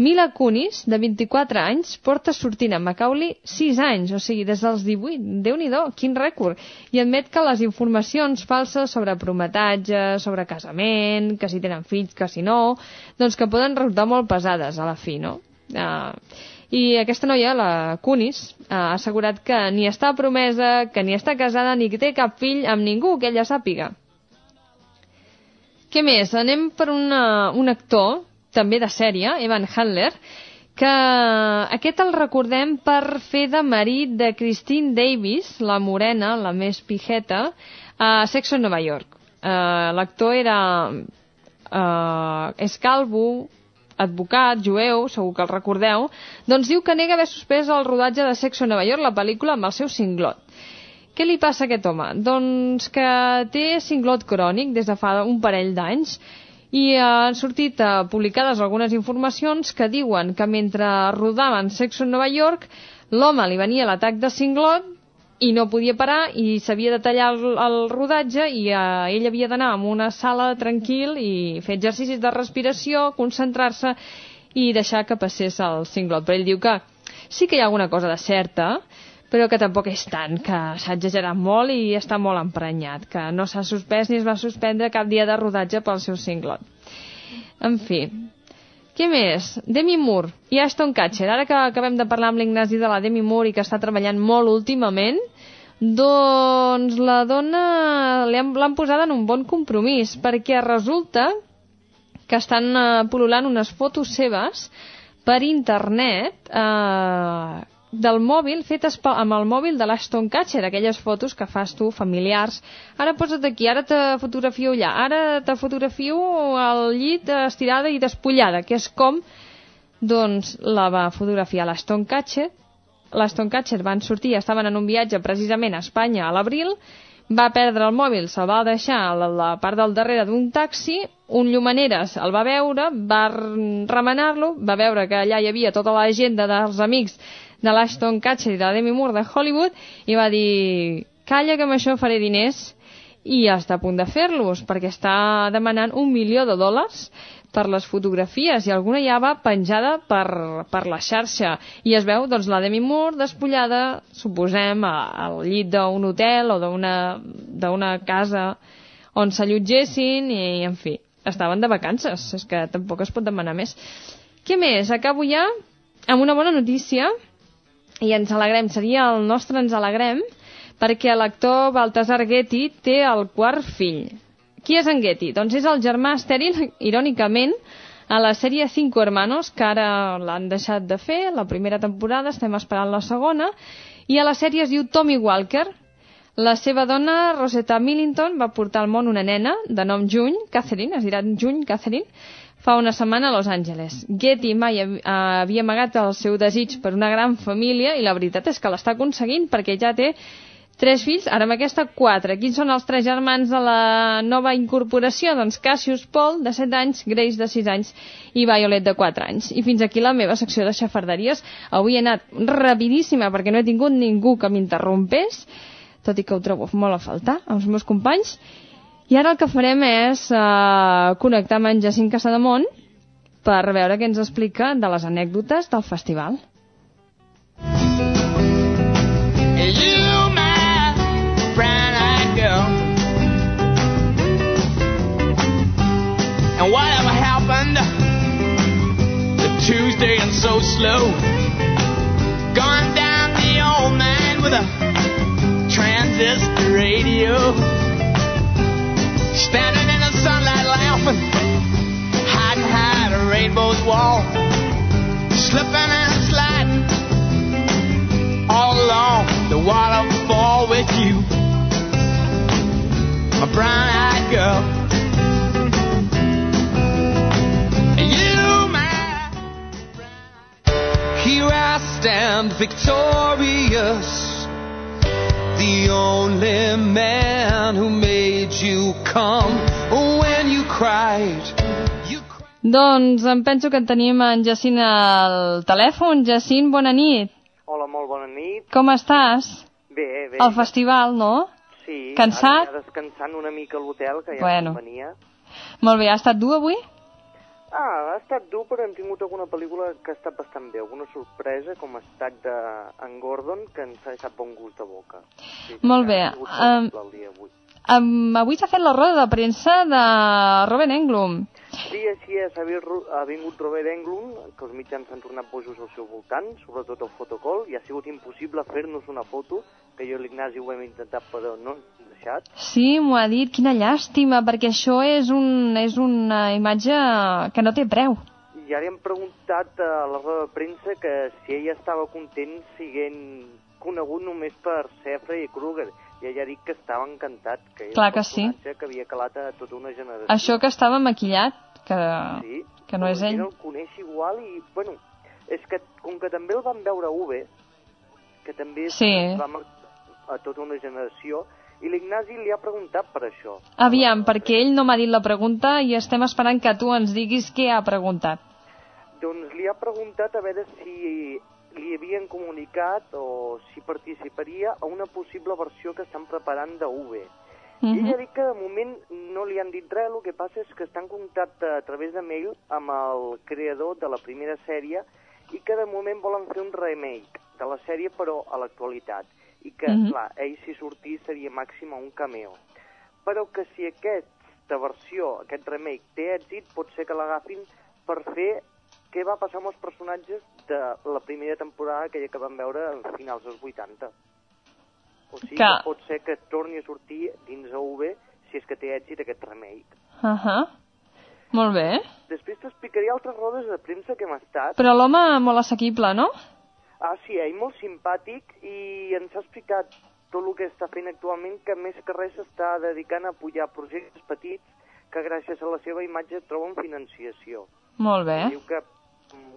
Mila Kunis, de 24 anys, porta sortint amb Macaulay 6 anys, o sigui, des dels 18. déu nhi quin rècord! I admet que les informacions falses sobre prometatge, sobre casament, que si tenen fills, que si no, doncs que poden resultar molt pesades a la fi, no? Uh, I aquesta noia, la Kunis, ha assegurat que ni està promesa, que ni està casada, ni que té cap fill amb ningú que ella sàpiga. Què més? Anem per una, un actor, també de sèrie, Evan Handler, que aquest el recordem per fer de marit de Christine Davis, la morena, la més pijeta, a Sexo en Nova York. Uh, L'actor era... Uh, és calvo, advocat, jueu, segur que el recordeu, doncs diu que nega haver suspès el rodatge de Sexo a Nova York, la pel·lícula, amb el seu cinglot. Què li passa a aquest home? Doncs que té cinglot crònic des de fa un parell d'anys i han sortit eh, publicades algunes informacions que diuen que mentre rodaven Sexo en Nova York l'home li venia l'atac de cinglot i no podia parar i s'havia de tallar el, el rodatge i eh, ell havia d'anar a una sala tranquil i fer exercicis de respiració, concentrar-se i deixar que passés el cinglot. Però ell diu que sí que hi ha alguna cosa de certa, però que tampoc és tant, que s'ha exagerat molt i està molt emprenyat, que no s'ha suspès ni es va suspendre cap dia de rodatge pel seu cinglot. En fi, què més? Demi Moore i Ashton Kutcher. Ara que acabem de parlar amb l'Ignasi de la Demi Moore i que està treballant molt últimament, doncs la dona l'han posada en un bon compromís, perquè resulta que estan uh, pol·lulant unes fotos seves per internet eh, del mòbil fetes amb el mòbil de l'Aston Catcher, aquelles fotos que fas tu familiars. Ara posa't aquí, ara te fotografio allà, ara te fotografio al llit estirada i despullada, que és com doncs la va fotografiar l'Aston Catcher. L'Aston Catcher van sortir, estaven en un viatge precisament a Espanya a l'abril, va perdre el mòbil, se'l va deixar a la, part del darrere d'un taxi, un llumaneres el va veure, va remenar-lo, va veure que allà hi havia tota l'agenda dels amics de l'Ashton Kutcher i de la Demi Moore de Hollywood i va dir, calla que amb això faré diners. I ja està a punt de fer-los perquè està demanant un milió de dòlars per les fotografies i alguna ja va penjada per, per la xarxa. I es veu doncs la Demi Moore despullada suposem al llit d'un hotel o d'una casa on s'allotgessin i en fi estaven de vacances. És que tampoc es pot demanar més. Què més? Acabo ja amb una bona notícia i ens alegrem, seria el nostre ens alegrem, perquè l'actor Baltasar Getty té el quart fill. Qui és en Getty? Doncs és el germà estèril, irònicament, a la sèrie Cinco Hermanos, que ara l'han deixat de fer, la primera temporada, estem esperant la segona, i a la sèrie es diu Tommy Walker. La seva dona, Rosetta Millington, va portar al món una nena de nom Juny, Catherine, es dirà Juny, Catherine, fa una setmana a Los Angeles. Getty mai hav- havia amagat el seu desig per una gran família i la veritat és que l'està aconseguint perquè ja té tres fills, ara amb aquesta quatre. Quins són els tres germans de la nova incorporació? Doncs Cassius Paul, de 7 anys, Grace, de 6 anys, i Violet, de 4 anys. I fins aquí la meva secció de xafarderies. Avui he anat rapidíssima perquè no he tingut ningú que m'interrompés, tot i que ho trobo molt a faltar, els meus companys. I ara el que farem és uh, connectar amb en Jacint Casademont per veure què ens explica de les anècdotes del festival. And whatever happened to Tuesday and so slow? Gone down the old man with a transistor radio. Standing in the sunlight laughing, hiding behind a rainbow's wall. Slipping and sliding all along the waterfall with you, my brown-eyed girl. You, my Here I stand victorious, the only man who made you come when you cried. You cried. Doncs em penso que en tenim en Jacint al telèfon. Jacint, bona nit. Hola, molt bona nit. Com estàs? Bé, bé. Al festival, no? Sí, Cansat? ara ja descansant una mica a l'hotel, que ja Bueno. venia. Molt bé, ha estat dur avui? Ah, ha estat dur, però hem tingut alguna pel·lícula que ha estat bastant bé. Alguna sorpresa, com ha estat de en Gordon, que ens ha deixat bon gust de boca. Sí, Molt bé, um... avui. Um, avui s'ha fet la roda de premsa de Robin Englund. Sí, així és. Ha, ha vingut Robert Englund, que els mitjans s'han tornat bojos al seu voltant, sobretot el fotocol, i ha sigut impossible fer-nos una foto, que jo i l'Ignasi ho hem intentat, però no hem deixat. Sí, m'ho ha dit, quina llàstima, perquè això és, un, és una imatge que no té preu. I ara hem preguntat a la roda de premsa que si ella estava content siguent conegut només per ser Freddy Krueger. I ella ha dit que estava encantat, que és Clar un que sí. que havia calat a tota una generació. Això que estava maquillat, que, sí, que no és ell. el coneix igual i, bueno, és que com que també el van veure a UV, que també Sí. va mar- a tota una generació, i l'Ignasi li ha preguntat per això. Aviam, perquè ell no m'ha dit la pregunta i estem esperant que tu ens diguis què ha preguntat. Doncs li ha preguntat a veure si li havien comunicat o si participaria a una possible versió que estan preparant de UV. I Mhm. ella ha dit que de moment no li han dit res, el que passa és que està en contacte a través de mail amb el creador de la primera sèrie i que de moment volen fer un remake de la sèrie però a l'actualitat. I que, Mhm. clar, ell si sortís seria màxim un cameo. Però que si aquesta versió, aquest remake, té èxit, pot ser que l'agafin per fer què va passar amb els personatges de la primera temporada, aquella que vam veure a finals dels 80. O sigui que, Que- pot ser que torni a sortir dins AV si és que té èxit aquest remake. Uh -huh. Molt bé. Després t'explicaré altres rodes de premsa que hem estat. Però l'home molt assequible, no? Ah, sí, ell molt simpàtic i ens ha explicat tot el que està fent actualment, que més que res s'està dedicant a apoyar projectes petits que gràcies a la seva imatge troben financiació. Molt bé. Diu que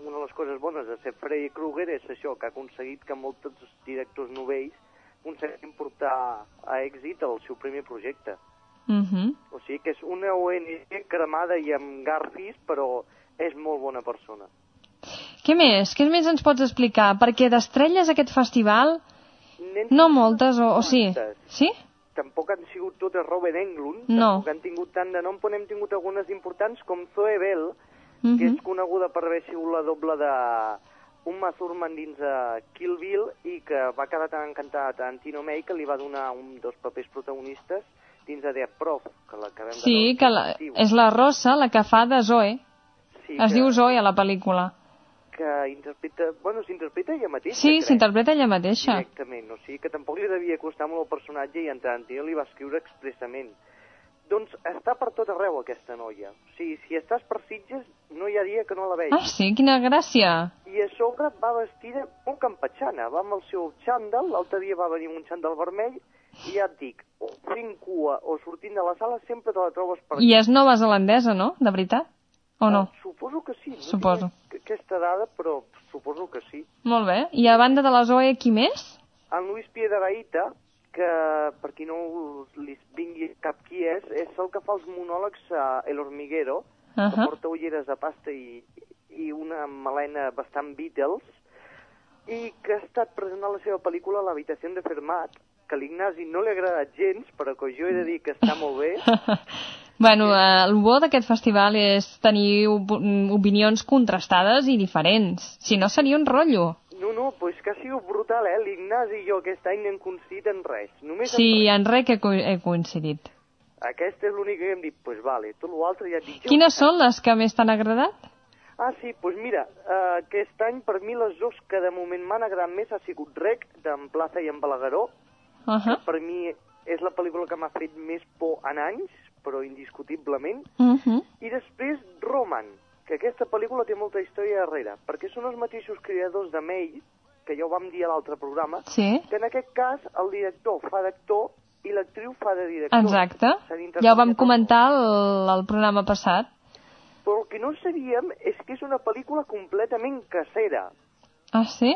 una de les coses bones de ser Freddy Krueger és això, que ha aconseguit que molts directors novells aconseguin portar a èxit el seu primer projecte. Uh -huh. O sigui que és una ONG cremada i amb garfis, però és molt bona persona. Què més? Què més ens pots explicar? Perquè d'estrelles aquest festival, N'hem no moltes, o, o sí? Sí? Tampoc han sigut totes Robert Englund, No. tampoc han tingut tant de nom, però hem tingut algunes importants com Zoe Bell, Uh que és -huh. coneguda per haver sigut la doble de Uma Thurman dins de Kill Bill i que va quedar tan encantada a Tarantino May que li va donar un dos papers protagonistes dins de Death Prof, que l'acabem de Sí, que la, és la Rosa la que fa de Zoe. sí, Es que, diu Zoe a la pel·lícula. que interpreta... Bueno, s'interpreta ella mateixa, Sí, s'interpreta ella mateixa. Directament, o sigui que tampoc li devia costar molt el personatge i en Tarantino li va escriure expressament. Doncs està per tot arreu aquesta noia. O sigui, si estàs per Sitges, no hi ha dia que no la veig. Ah, sí? Quina gràcia. I a sobre va vestida molt campatxana, va amb el seu xandall, l'altre dia va venir amb un xandall vermell, i ja et dic, o fent cua o sortint de la sala sempre te la trobes per I és nova zelandesa, no? De veritat? O no? Suposo que sí. No Suposo. aquesta dada, però suposo que sí. Molt bé. I a banda de la Zoe, qui més? En Luis Piedrahita, que per qui no li vingui cap qui és, és el que fa els monòlegs a El Hormiguero, uh -huh. que porta ulleres de pasta i, i una melena bastant Beatles, i que ha estat present a la seva pel·lícula L'habitació de Fermat, que a l'Ignasi no li ha agradat gens, però que jo he de dir que està molt bé. Bueno, eh, el bo d'aquest festival és tenir op opinions contrastades i diferents. Si no, seria un rotllo. No, no, pues que ha sigut brutal, eh? L'Ignasi i jo aquest any no hem coincidit en res. Només en Sí, res. en res que co- he coincidit. Aquesta és l'única que hem dit, pues vale, tot l'altre ja et dic jo. Quines són les que més t'han agradat? Ah, sí, doncs mira, uh, aquest any per mi les dues que de moment m'han agradat més ha sigut Rec, d'en Plaza i en Balagueró. Uh -huh. Per mi és la pel·lícula que m'ha fet més por en anys, però indiscutiblement. Uh -huh. I després Roman, que aquesta pel·lícula té molta història darrere, perquè són els mateixos creadors de May, que ja ho vam dir a l'altre programa, Sí, que en aquest cas el director fa d'actor i l'actriu fa de director. exacte. Ja ho vam comentar el, el programa passat. Però el que no sabíem és que és una pel·lícula completament casera. Ah, sí?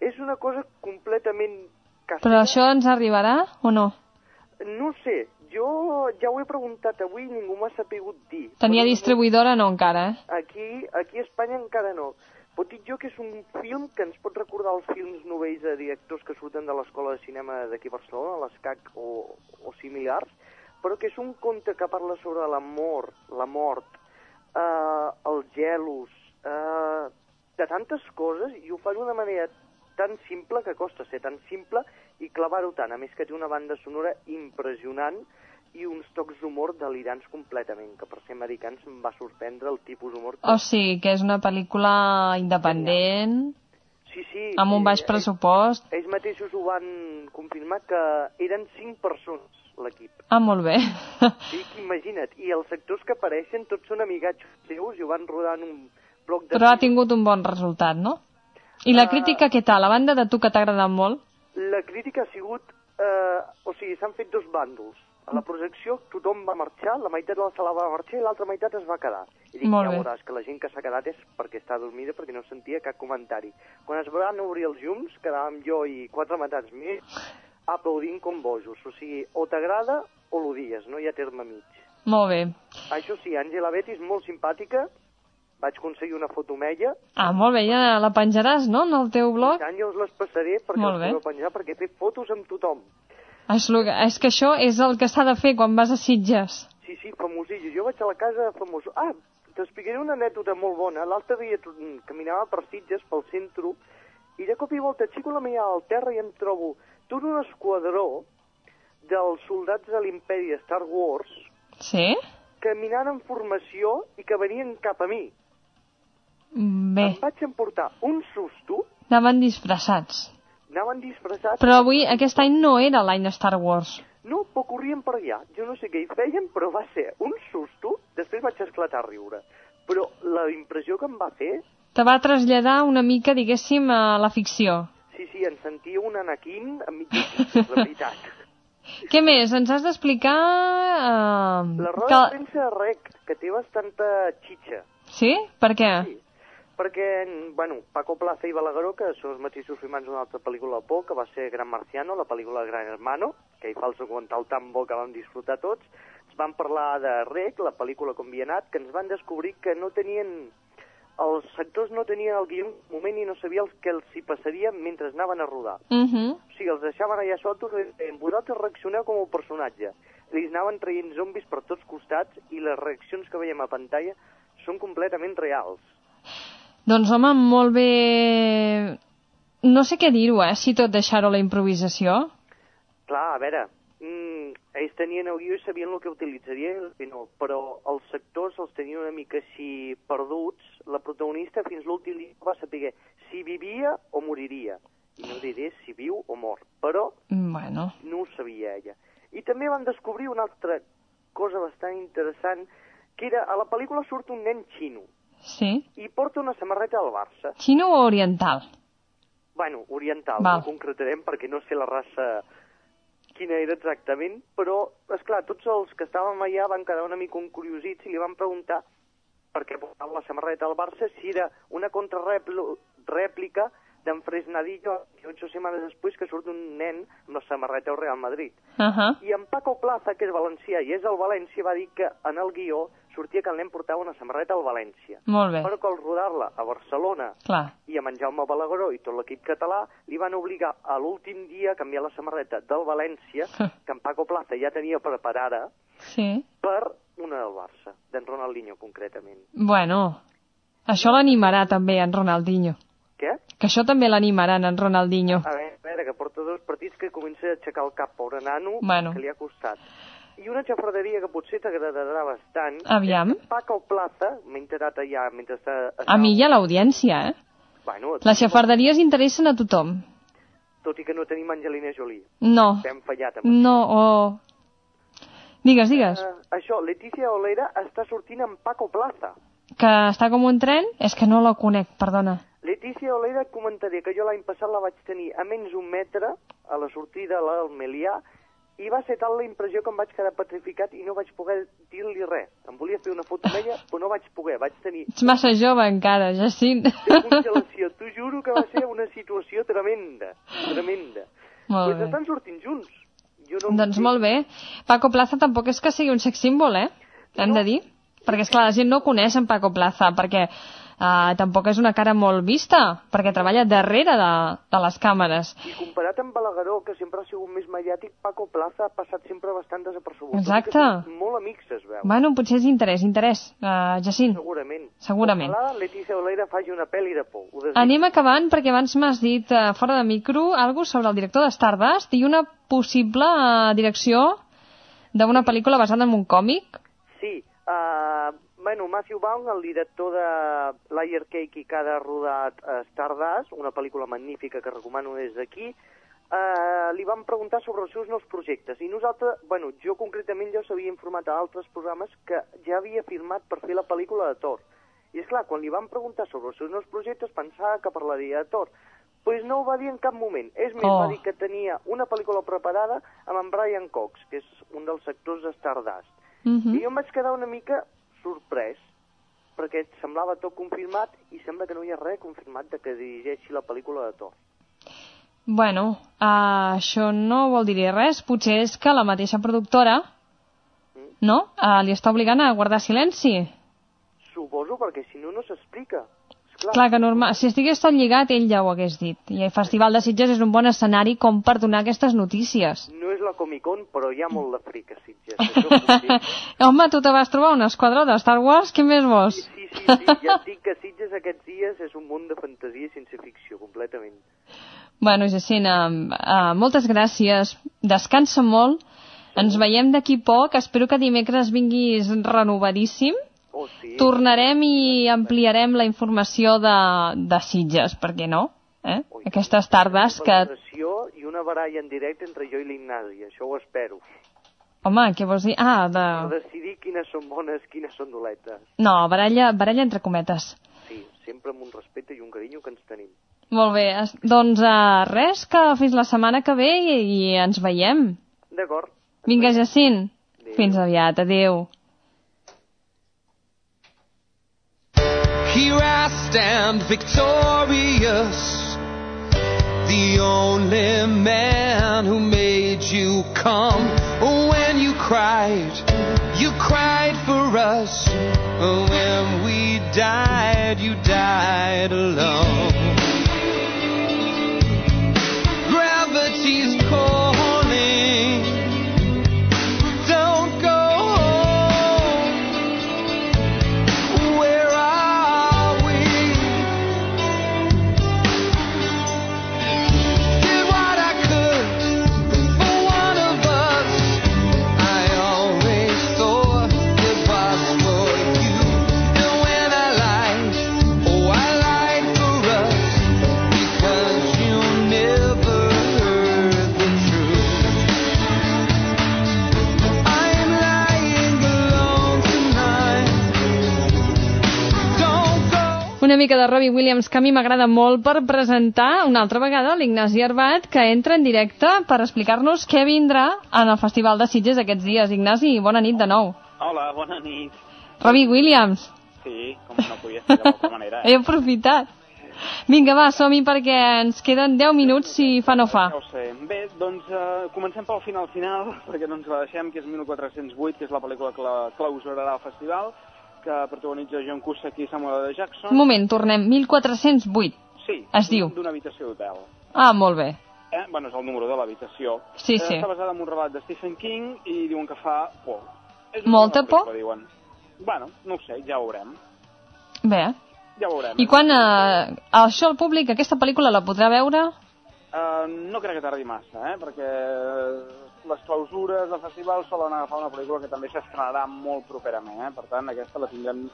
És una cosa completament casera. Però això ens arribarà o no? No sé, jo ja ho he preguntat avui i ningú m'ha sapigut dir. Tenia Però distribuïdora no encara, eh? Aquí, aquí a Espanya encara no. Però et dic jo que és un film que ens pot recordar els films novells de directors que surten de l'escola de cinema d'aquí a Barcelona, l'ESCAC o, o similars, però que és un conte que parla sobre l'amor, la mort, eh, els gelos, eh, de tantes coses, i ho fa d'una manera tan simple que costa ser tan simple i clavar-ho tant. A més que té una banda sonora impressionant i uns tocs d'humor delirants completament, que per ser americans em va sorprendre el tipus d'humor. que- O sigui, que és una pel·lícula independent, Sí, sí. amb un baix ells- pressupost. Ells mateixos ho van confirmar que eren cinc persones l'equip. Ah, molt bé. Sí, imagina't. I els actors que apareixen tots són amigatxos seus i ho van rodar en un bloc de... Però ha tingut un bon resultat, no? I la Ah. crítica, què tal? A banda de tu, que t'ha agradat molt? La crítica ha sigut... Eh, o sigui, s'han fet dos bàndols. A la projecció tothom va marxar, la meitat de la sala va marxar i l'altra meitat es va quedar. I dic, Molt ja veuràs que la gent que s'ha quedat és perquè està dormida, perquè no sentia cap comentari. Quan es van obrir els llums, quedàvem jo i quatre matats més aplaudint com bojos. O sigui, o t'agrada o l'odies, no hi ha terme mig. Molt bé. Això sí, Àngela Betis, molt simpàtica, vaig aconseguir una foto amb ella, Ah, molt bé, ja la penjaràs, no?, en el teu blog? tant ja us les passaré perquè Molt bé. podeu penjar, perquè he fet fotos amb tothom. És, lo que, és que això és el que s'ha de fer quan vas a Sitges. Sí, sí, famosillo. Jo vaig a la casa de famoso. Ah, t'explicaré una anècdota molt bona. L'altre dia tu- caminava per Sitges, pel centre, i de cop i volta aixeco la mirada al terra i em trobo tot un esquadró dels soldats de l'imperi Star Wars Sí? caminant en formació i que venien cap a mi. Bé, Em vaig emportar un susto, anaven disfressats. anaven disfressats... Però avui, aquest any no era l'any Star Wars. No, però corrien per allà. Jo no sé què hi feien, però va ser un susto. Després vaig esclatar a riure. Però la impressió que em va fer Te va traslladar una mica, diguéssim, a la ficció. Sí, sí, em sentia un anaquín enmig de Sitges, de veritat. Què més? Ens has d'explicar... Uh, La roda de premsa de rec, que té bastanta xitxa. Sí? Per què? Sí. Perquè, bueno, Paco Plaza i Balagueró, que són els mateixos filmants d'una altra pel·lícula de por, que va ser Gran Marciano, la pel·lícula Gran Hermano, que hi fa el documental tan bo que vam disfrutar tots, ens van parlar de Rec, la pel·lícula com havia anat, que ens van descobrir que no tenien... Els sectors no tenien el guió moment i no sabia el que els hi passaria mentre anaven a rodar. Uh -huh. O sigui, els deixaven allà soltos i deien, vosaltres reaccioneu com a personatge. Li anaven traient zombis per tots costats i les reaccions que veiem a pantalla són completament reals. Doncs home, molt bé... No sé què dir-ho, eh, si tot deixar-ho a la improvisació. Clar, a veure, mm, ells tenien el guió i sabien el que utilitzarien, i no, però els sectors els tenien una mica així perduts. La protagonista fins l'últim dia va saber si vivia o moriria. I no diré si viu o mor, però Bueno, no ho sabia ella. I també van descobrir una altra cosa bastant interessant, que era, a la pel·lícula surt un nen xino sí. i porta una samarreta del Barça. Xino o oriental? Bueno, oriental, Val. no concretarem perquè no sé la raça quina era exactament, però, és clar, tots els que estàvem allà van quedar una mica curiosits i li van preguntar per què portava la samarreta del Barça si era una contrarèplica d'en Fresnadillo ocho setmanes després que surt un nen amb la samarreta del Real Madrid. Uh -huh. I en Paco Plaza, que és valencià i és el València, va dir que en el guió sortia que el nen portava una samarreta al València. Molt bé, Però que al rodar-la a Barcelona clar. i a en Jaume Balagueró i tot l'equip català li van obligar a l'últim dia a canviar la samarreta del València, que en Paco Plaza ja tenia preparada, Sí. per una del Barça, d'en Ronaldinho concretament. Bueno, això l'animarà també en Ronaldinho. Què? Que això també l'animaran en Ronaldinho. A veure, a veure, que porta dos partits que comença a aixecar el cap, pobre nano, Bueno. que li ha costat. I una xafarderia que potser t'agradarà bastant. Aviam. Paco Plaza, m'he enterat allà mentre està... A mi i a l'audiència, eh? Bueno, Les xafarderies interessen a tothom. tot i que no tenim Angelina Jolie. No, Hem fallat amb no, o... Digues, digues. Uh, això, Letícia Olera està sortint amb Paco Plaza. Que està com un tren? És que no la conec, perdona. Letícia Olera et comentaré que jo l'any passat la vaig tenir a menys un metre a la sortida a l'Almelià i va ser tal la impressió que em vaig quedar petrificat i no vaig poder dir-li res. Em volia fer una foto amb ella, però no vaig poder. Vaig tenir Ets massa jove encara, Jacint. de congelació. T'ho juro que va ser una situació tremenda, tremenda. Molt Pues bé. estan sortint junts. Jo no Doncs molt bé. Paco Plaza tampoc és que sigui un sex símbol, eh? Hem de dir. Perquè, és clar la gent no coneix en Paco Plaza, perquè uh, tampoc és una cara molt vista, perquè treballa darrere de, de les càmeres. I comparat amb Balagueró, que sempre ha sigut més mediàtic, Paco Plaza ha passat sempre bastant desapercebut. Exacte. Molt amics, es veu. Bueno, potser és interès, interès, uh, Jacint. Segurament. Segurament. Ojalà Letícia Oleira faci una pel·li de por. Anem acabant, perquè abans m'has dit uh, fora de micro algo sobre el director de Stardust i una possible uh, direcció d'una pel·lícula basada en un còmic. Sí. Uh, bueno, Matthew Vaughn, el director de Liar Cake i que ha rodat uh, Stardust, una pel·lícula magnífica que recomano des d'aquí, uh, li van preguntar sobre els seus nous projectes. I nosaltres, bueno, jo concretament ja s'havia informat a altres programes que ja havia filmat per fer la pel·lícula de Thor. I és clar, quan li van preguntar sobre els seus nous projectes pensava que parlaria de Thor. Pues no ho va dir en cap moment. És més, Oh. va dir que tenia una pel·lícula preparada amb en Brian Cox, que és un dels actors de Stardust. Uh I -huh. jo em vaig quedar una mica sorprès, perquè semblava tot confirmat i sembla que no hi ha res confirmat de que dirigeixi la pel·lícula de Thor. Bueno, uh, això no vol dir res. Potser és que la mateixa productora no? Uh, li està obligant a guardar silenci. Suposo perquè si no, no s'explica. Esclar, Clar que normal, si estigués tot lligat, ell ja ho hagués dit. I el Festival de Sitges és un bon escenari com per donar aquestes notícies. no és la Comic Con, però hi ha molt de fric a Sitges. Home, tu te vas trobar un esquadró de Star Wars, què més vols? Sí, sí, sí, ja et dic que Sitges aquests dies és un món de fantasia i ciència ficció, completament. Bueno, Jacint, uh, uh, moltes gràcies. Descansa molt. Ens veiem d'aquí poc. Espero que dimecres vinguis renovadíssim. Oh, sí. Tornarem i ampliarem la informació de, de Sitges, per què no? Eh? Ui, Aquestes tardes que... i una baralla en directe entre jo i l'Ignasi, això ho espero. Home, què vols dir? Ah, Per de... decidir quines són bones, quines són dolentes. No, baralla, baralla entre cometes. Sí, sempre amb un respecte i un carinyo que ens tenim. Molt bé, doncs uh, res, que fins la setmana que ve i, i ens veiem. D'acord. Vinga, Jacint. Adéu. Fins aviat, adeu. Here I stand victorious, the only man who made you come. When you cried, you cried for us. When we died, you died alone. Una mica de Robbie Williams, que a mi m'agrada molt per presentar una altra vegada l'Ignasi Arbat, que entra en directe per explicar-nos què vindrà en el Festival de Sitges aquests dies. Ignasi, bona nit de nou. Hola, bona nit. Robbie Williams, Sí, com no podia ser d'altra manera. he aprofitat. Vinga, va, som-hi perquè ens queden 10 minuts si fa no fa. Ja ho sé. Bé, doncs eh, comencem pel final final, perquè no ens la deixem, que és 1408, que és la pel·lícula que la clausurarà el festival, que protagonitza John Cusack i Samuel L. Jackson. Un moment, tornem. 1408. Sí, Es diu. d'una habitació d'hotel. Ah, molt bé. Eh? Bueno, és el número de l'habitació. Sí, Eh, sí. Està basada en un relat de Stephen King i diuen que fa por. És Molta por? pel·lícula, Diuen. Bueno, no ho sé, ja ho veurem. Bé. Ja ho veurem. I quan eh, això el públic, aquesta pel·lícula la podrà veure? Uh, no crec que tardi massa, eh? perquè les clausures del festival solen agafar una pel·lícula que també s'estrenarà molt properament, eh? per tant aquesta la tindrem...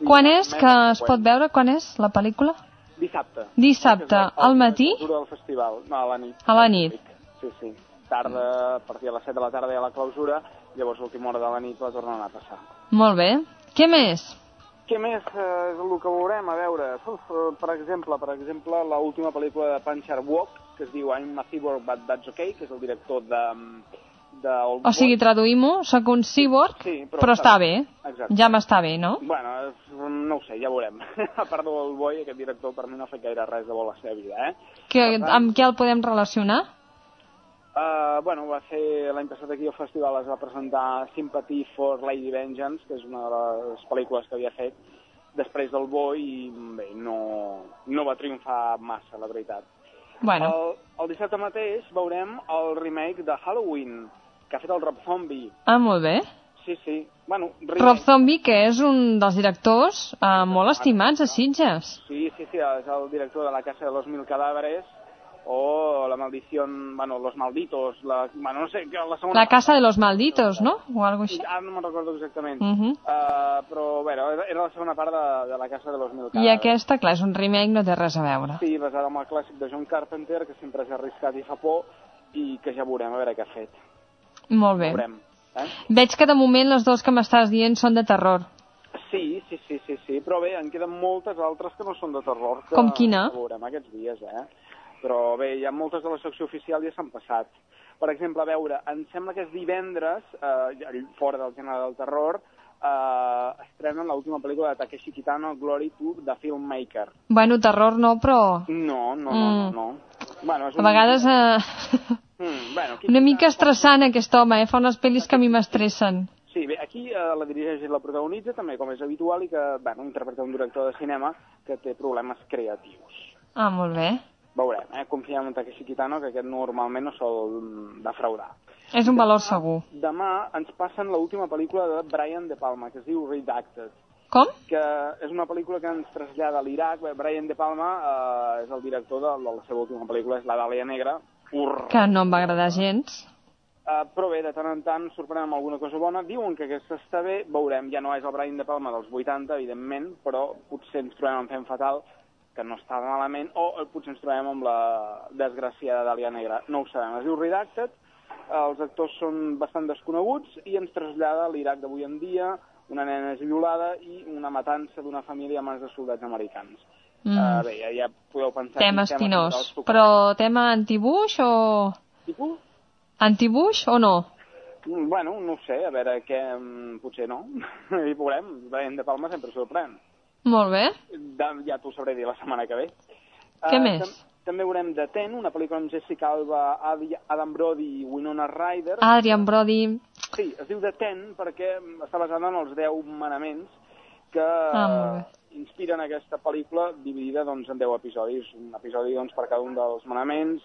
Quan és que es pot veure? Quan és la pel·lícula? Dissabte. Dissabte, al matí? La del festival, no, a la nit. A la nit. Sí, sí. Tarda, a partir de les 7 de la tarda hi ha la clausura, llavors l'última hora de la nit la tornen a passar. Molt bé. Què més? Què més eh, és el que veurem? A veure, uf, eh, per exemple, per exemple, la última pel·lícula de Puncher Walk, que es diu I'm a Cyborg but that's okay, que és el director de, de Old O sigui, traduïm-ho, sóc un cyborg, Sí, però però està està bé. Exacte. Ja m'està bé, no? Bueno, no ho sé, ja veurem. a part del Boy, aquest director per mi no ha fet gaire res de bo la seva vida, eh? Que, tant- amb què el podem relacionar? Uh, bueno, va ser l'any passat aquí al festival es va presentar Sympathy for Lady Vengeance, que és una de les pel·lícules que havia fet després del Boi i bé, no, no va triomfar massa, la veritat. Bueno, El, el dissabte mateix veurem el remake de Halloween, que ha fet el Rob Zombie. ah, molt bé. Sí, sí. Bueno, remake. Rob Zombie, que és un dels directors eh, molt estimats a Sitges. Sí, sí, sí, és el director de La Casa de los Mil Cadáveres o La Maldición, bueno, Los Malditos, la, bueno, no sé, la segona... La Casa de los Malditos, no? O algo així. Ara no me'n recordo exactament. Mhm. uh, però, bé, era, era la segona part de, de La Casa de los Mil I aquesta, clar, és un remake, no té res a veure. Sí, basada en el clàssic de John Carpenter, que sempre s'ha arriscat i fa por, i que ja veurem a veure què ha fet. Molt bé. Veurem. Eh? Veig que de moment les dues que m'estàs dient són de terror. Sí, sí, sí, sí, sí, però bé, en queden moltes altres que no són de terror. Que, Com quina? Que veurem aquests dies, eh? Però bé, hi ha moltes de la secció oficial ja s'han passat. Per exemple, a veure, em sembla que és divendres, eh, fora del gènere del terror, eh, estrenen l'última pel·lícula de Takeshi Kitano, Glory to the Filmmaker. Bueno, terror no, però No, no, no, Mm. no, no. Bueno, és a vegades eh, Mm, bueno, aquí una mica estressant aquest home, eh? Fa unes pel·lis que a mi m'estressen. Sí, bé, aquí eh, la dirigeix i la protagonitza, també com és habitual, i que, bueno, interpreta un director de cinema que té problemes creatius. Ah, molt bé. Veurem, eh? Confiem en Takeshi Kitano, que aquest normalment no sol defraudar. És un valor segur. Demà ens passen l'última pel·lícula de Brian De Palma, que es diu Redacted, Com? que és una pel·lícula que ens trasllada a l'Iraq. Brian De Palma eh, és el director de, de la seva última pel·lícula, és La Dàlia Negra, Urr. Que no em va agradar gens. Uh, però bé, de tant en tant sorprenem amb alguna cosa bona. Diuen que aquesta està bé, veurem. Ja no és el Brian De Palma dels 80, evidentment, però potser ens trobem amb Fem Fatal, que no està malament, o potser ens trobem amb la desgraciada Dàlia Negra. No ho sabem. Es diu Redacted, els actors són bastant desconeguts i ens trasllada a l'Iraq d'avui en dia, una nena és violada i una matança d'una família a mans de soldats americans. Mm. Uh, bé, ja, ja podeu pensar... Tema tocarà. Però tema antibuix o... Tipus? Antibuix o no? Mm, Bueno, no sé, a veure què... mm, Potser no. I veurem. Brian De Palma sempre sorprèn. Molt bé. De, ja t'ho sabré dir la setmana que ve. Què Eh, més? tam- També veurem The Ten, una pel·lícula amb Jessica Alba, Adi- Adam Brody i Winona Ryder. Adrian Brody... Sí, es diu The Ten perquè està basada en els 10 manaments que Ah, inspiren aquesta pel·lícula dividida doncs, en 10 episodis. Un episodi doncs, per cada un dels manaments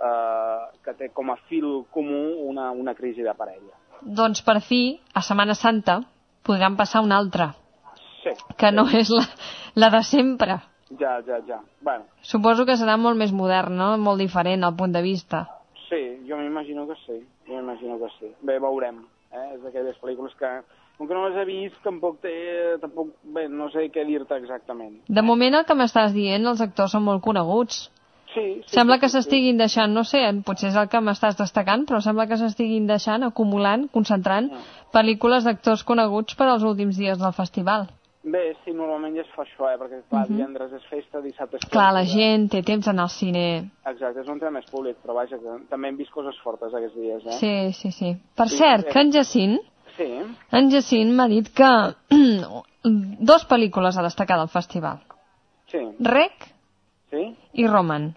eh, que té com a fil comú una, una crisi de parella. Doncs per fi, a Setmana Santa, podran passar una altra, Sí, que no és la, la de sempre. ja, ja, ja. Bueno, Suposo que serà molt més modern, no? Molt diferent al punt de vista. Sí, jo m'imagino que sí, jo m'imagino que sí. Bé, veurem, eh? És d'aquelles pel·lícules que, com que no les he vist, tampoc té, tampoc, bé, no sé què dir-te exactament. De moment el que m'estàs dient, els actors són molt coneguts. Sí, sí. Sembla sí, que sí, sí. s'estiguin deixant, no sé, potser és el que m'estàs destacant, però sembla que s'estiguin deixant, acumulant, concentrant Mm. pel·lícules d'actors coneguts per als últims dies del festival. Bé, sí, normalment ja es fa això, eh? perquè clar, Mhm. divendres és festa, dissabte és Clar, la festa. gent té temps d'anar al cine. Exacte, és un tema més públic, però vaja, que també hem vist coses fortes aquests dies, eh? Sí, sí, sí. Per Sí, cert, eh. que en Jacint, Sí, en Jacint m'ha dit que dos pel·lícules a destacar del festival. sí, Rec sí. i Roman.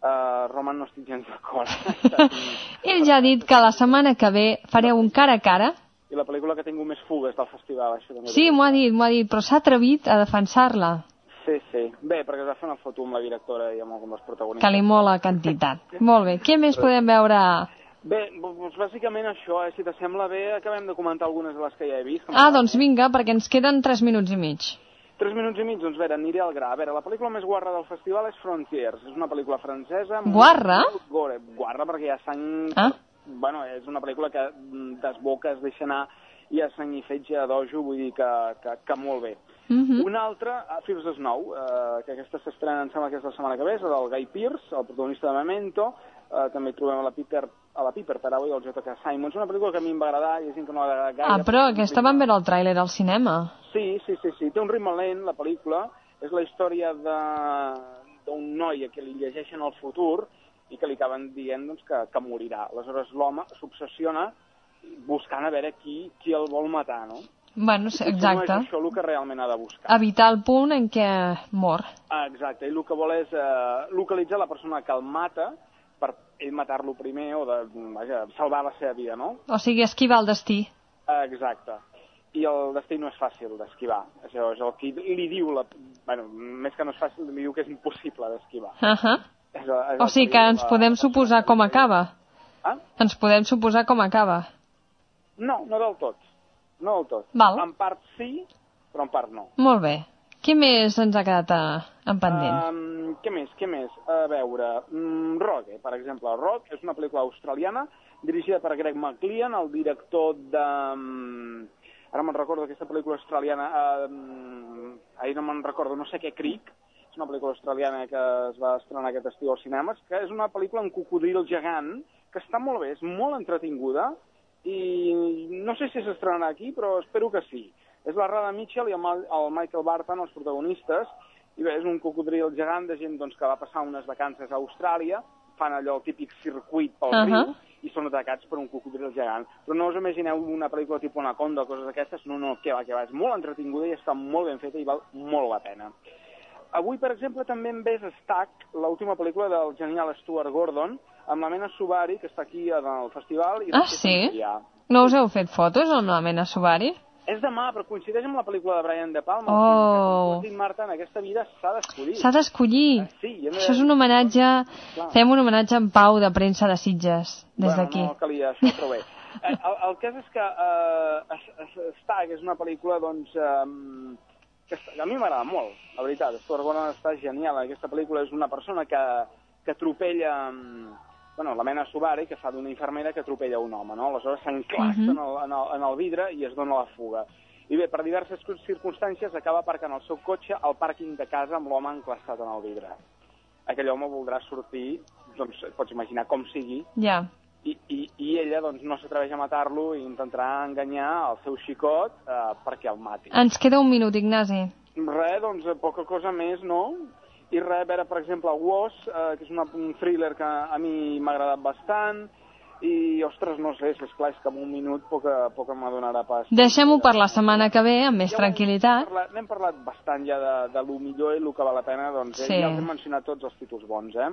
Uh, Roman no estic gens d'acord. Ell ja ha dit que la setmana que ve fareu un cara a cara. I la pel·lícula que tinc més fugues del festival, això també. Sí, m'ho ha dit, m'ho ha dit, però s'ha atrevit a defensar-la, Sí, sí. Bé, perquè es va fer una foto amb la directora i amb alguns dels protagonistes. que li mola quantitat. Molt bé, què més podem veure? Bé, doncs bàsicament això, eh? si t'assembla bé, acabem de comentar algunes de les que ja he vist. Ah, doncs vinga, perquè ens queden 3 minuts i mig. Tres minuts i mig, doncs a veure, aniré al gra. A veure, la pel·lícula més guarra del festival és Frontiers. És una pel·lícula francesa... Guarra? Gore. Guarra perquè hi ha sang... Ah. Bueno, és una pel·lícula que mm, desboca, es deixa anar, i fetge a dojo, vull dir que, que, que molt bé. Mhm. Una altra, a Fears Snow, eh, que aquesta s'estrena, em sembla que és la setmana que ve, és la del Guy Pearce, el protagonista de Memento, eh, també trobem a la Piper, a la Piper Parau i el J.K. Simons, una pel·lícula que a mi em va agradar, hi ha gent que no l'ha agradat gaire. Ah, però aquesta van veure el tràiler al cinema. Sí, sí, sí, sí. Té un ritme lent, la pel·lícula. És la història de- d'un noi a qui li llegeixen el futur i que li acaben dient doncs, que, que morirà. Aleshores l'home s'obsessiona buscant a veure qui, qui el vol matar, no? Bueno, sí, exacte. No és això el que realment ha de buscar. Evitar el punt en què mor. Ah, exacte, ell el que vol és eh, localitzar la persona que el mata per ell matar-lo primer o de, vaja, salvar la seva vida, no? O sigui, esquivar el destí. Exacte. I el destí no és fàcil d'esquivar. Això és el que li diu, la... bueno, més que no és fàcil, li diu que és impossible d'esquivar. Uh -huh. És, el- és O sigui que ens podem suposar com acaba. Ah? Ens podem suposar com acaba. No, no del tot. No del tot. Val. En part sí, però en part no. Molt bé. Què més ens ha quedat a, en pendent? Um, què més, què més? A veure, um, Rogue, per exemple. Rogue és una pel·lícula australiana dirigida per Greg McLean, el director de... Um, ara me'n recordo aquesta pel·lícula australiana... Um, ahir no me'n recordo, no sé què, Creek. Una pel·lícula australiana que es va estrenar aquest estiu als cinemes, que és una pel·lícula en cocodril gegant, que està molt bé, és molt entretinguda, i no sé si s'estrenarà aquí, però espero que sí. És la Rada Mitchell i el, el Michael Barton, els protagonistes, i bé, és un cocodril gegant de gent doncs, que va passar unes vacances a Austràlia, fan allò el típic circuit pel Ahà. riu, i són atacats per un cocodril gegant. Però no us imagineu una pel·lícula tipus Anaconda o coses d'aquestes, no, no, que va, que va, és molt entretinguda i està molt ben feta i val molt la pena. Avui, per exemple, també em ves Stack, l'última pel·lícula del genial Stuart Gordon, amb la Mena Subari, que està aquí el festival. I Ah, sí? No us heu fet fotos amb la mena Subari? És demà, però coincideix amb la pel·lícula de Brian De Palma. Oh. Que, dit, Marta, en aquesta vida s'ha d'escollir. S'ha d'escollir. Ah, sí, Això és un homenatge... Clar. Fem un homenatge en pau de premsa de Sitges, des bueno, d'aquí. no calia això, però bé. Eh, el, el cas és que eh, Stag és una pel·lícula, doncs, eh, que est- a mi m'agrada molt, la veritat. Stuart Gordon està genial. Aquesta pel·lícula és una persona que, que atropella... mm, Bueno, la mena Subari, que fa d'una infermera que atropella un home, no? Aleshores s'enclassa Mhm. en, el, en, el, en el vidre i es dona la fuga. I bé, per diverses circumstàncies acaba aparcant el seu cotxe al pàrquing de casa amb l'home enclassat en el vidre. Aquell home voldrà sortir, doncs pots imaginar com sigui, Ja. I, i, i ella doncs, no s'atreveix a matar-lo i intentarà enganyar el seu xicot eh, perquè el mati. Ens queda un minut, Ignasi. Res, doncs, eh, poca cosa més, no? I res, a veure, per exemple, Was, eh, que és una, un thriller que a mi m'ha agradat bastant, i, ostres, no sé, si esclar, és que en un minut poca, poca m'adonarà pas. Deixem-ho per la setmana que ve, amb més Ja hem tranquil·litat. parlat- N'hem parlat bastant ja de, de lo millor i el que val la pena, doncs eh, Sí. ja us hem mencionat tots els títols bons, eh?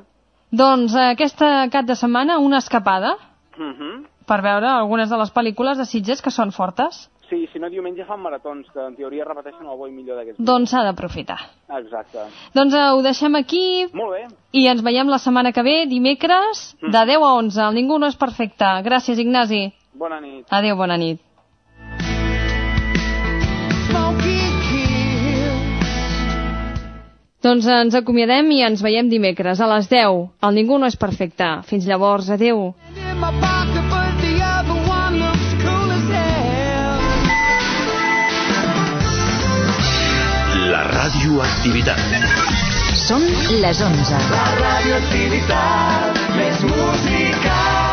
Doncs eh, aquesta cap de setmana, una escapada Uh -huh. per veure algunes de les pel·lícules de Sitges que són fortes. Sí, si no diumenge fan maratons, que en teoria repeteixen el bo i millor d'aquests. Doncs s'ha d'aprofitar. Exacte. Doncs eh, ho deixem aquí Molt bé. i ens veiem la setmana que ve, dimecres, Mm. de 10 a 11. El Ningú no és perfecte. Gràcies, Ignasi. Bona nit. Adéu, bona nit. Doncs ens acomiadem i ens veiem dimecres a les 10. El Ningú no és perfecte. Fins llavors, hell. La radioactivitat. Són les 11. La radioactivitat, més música.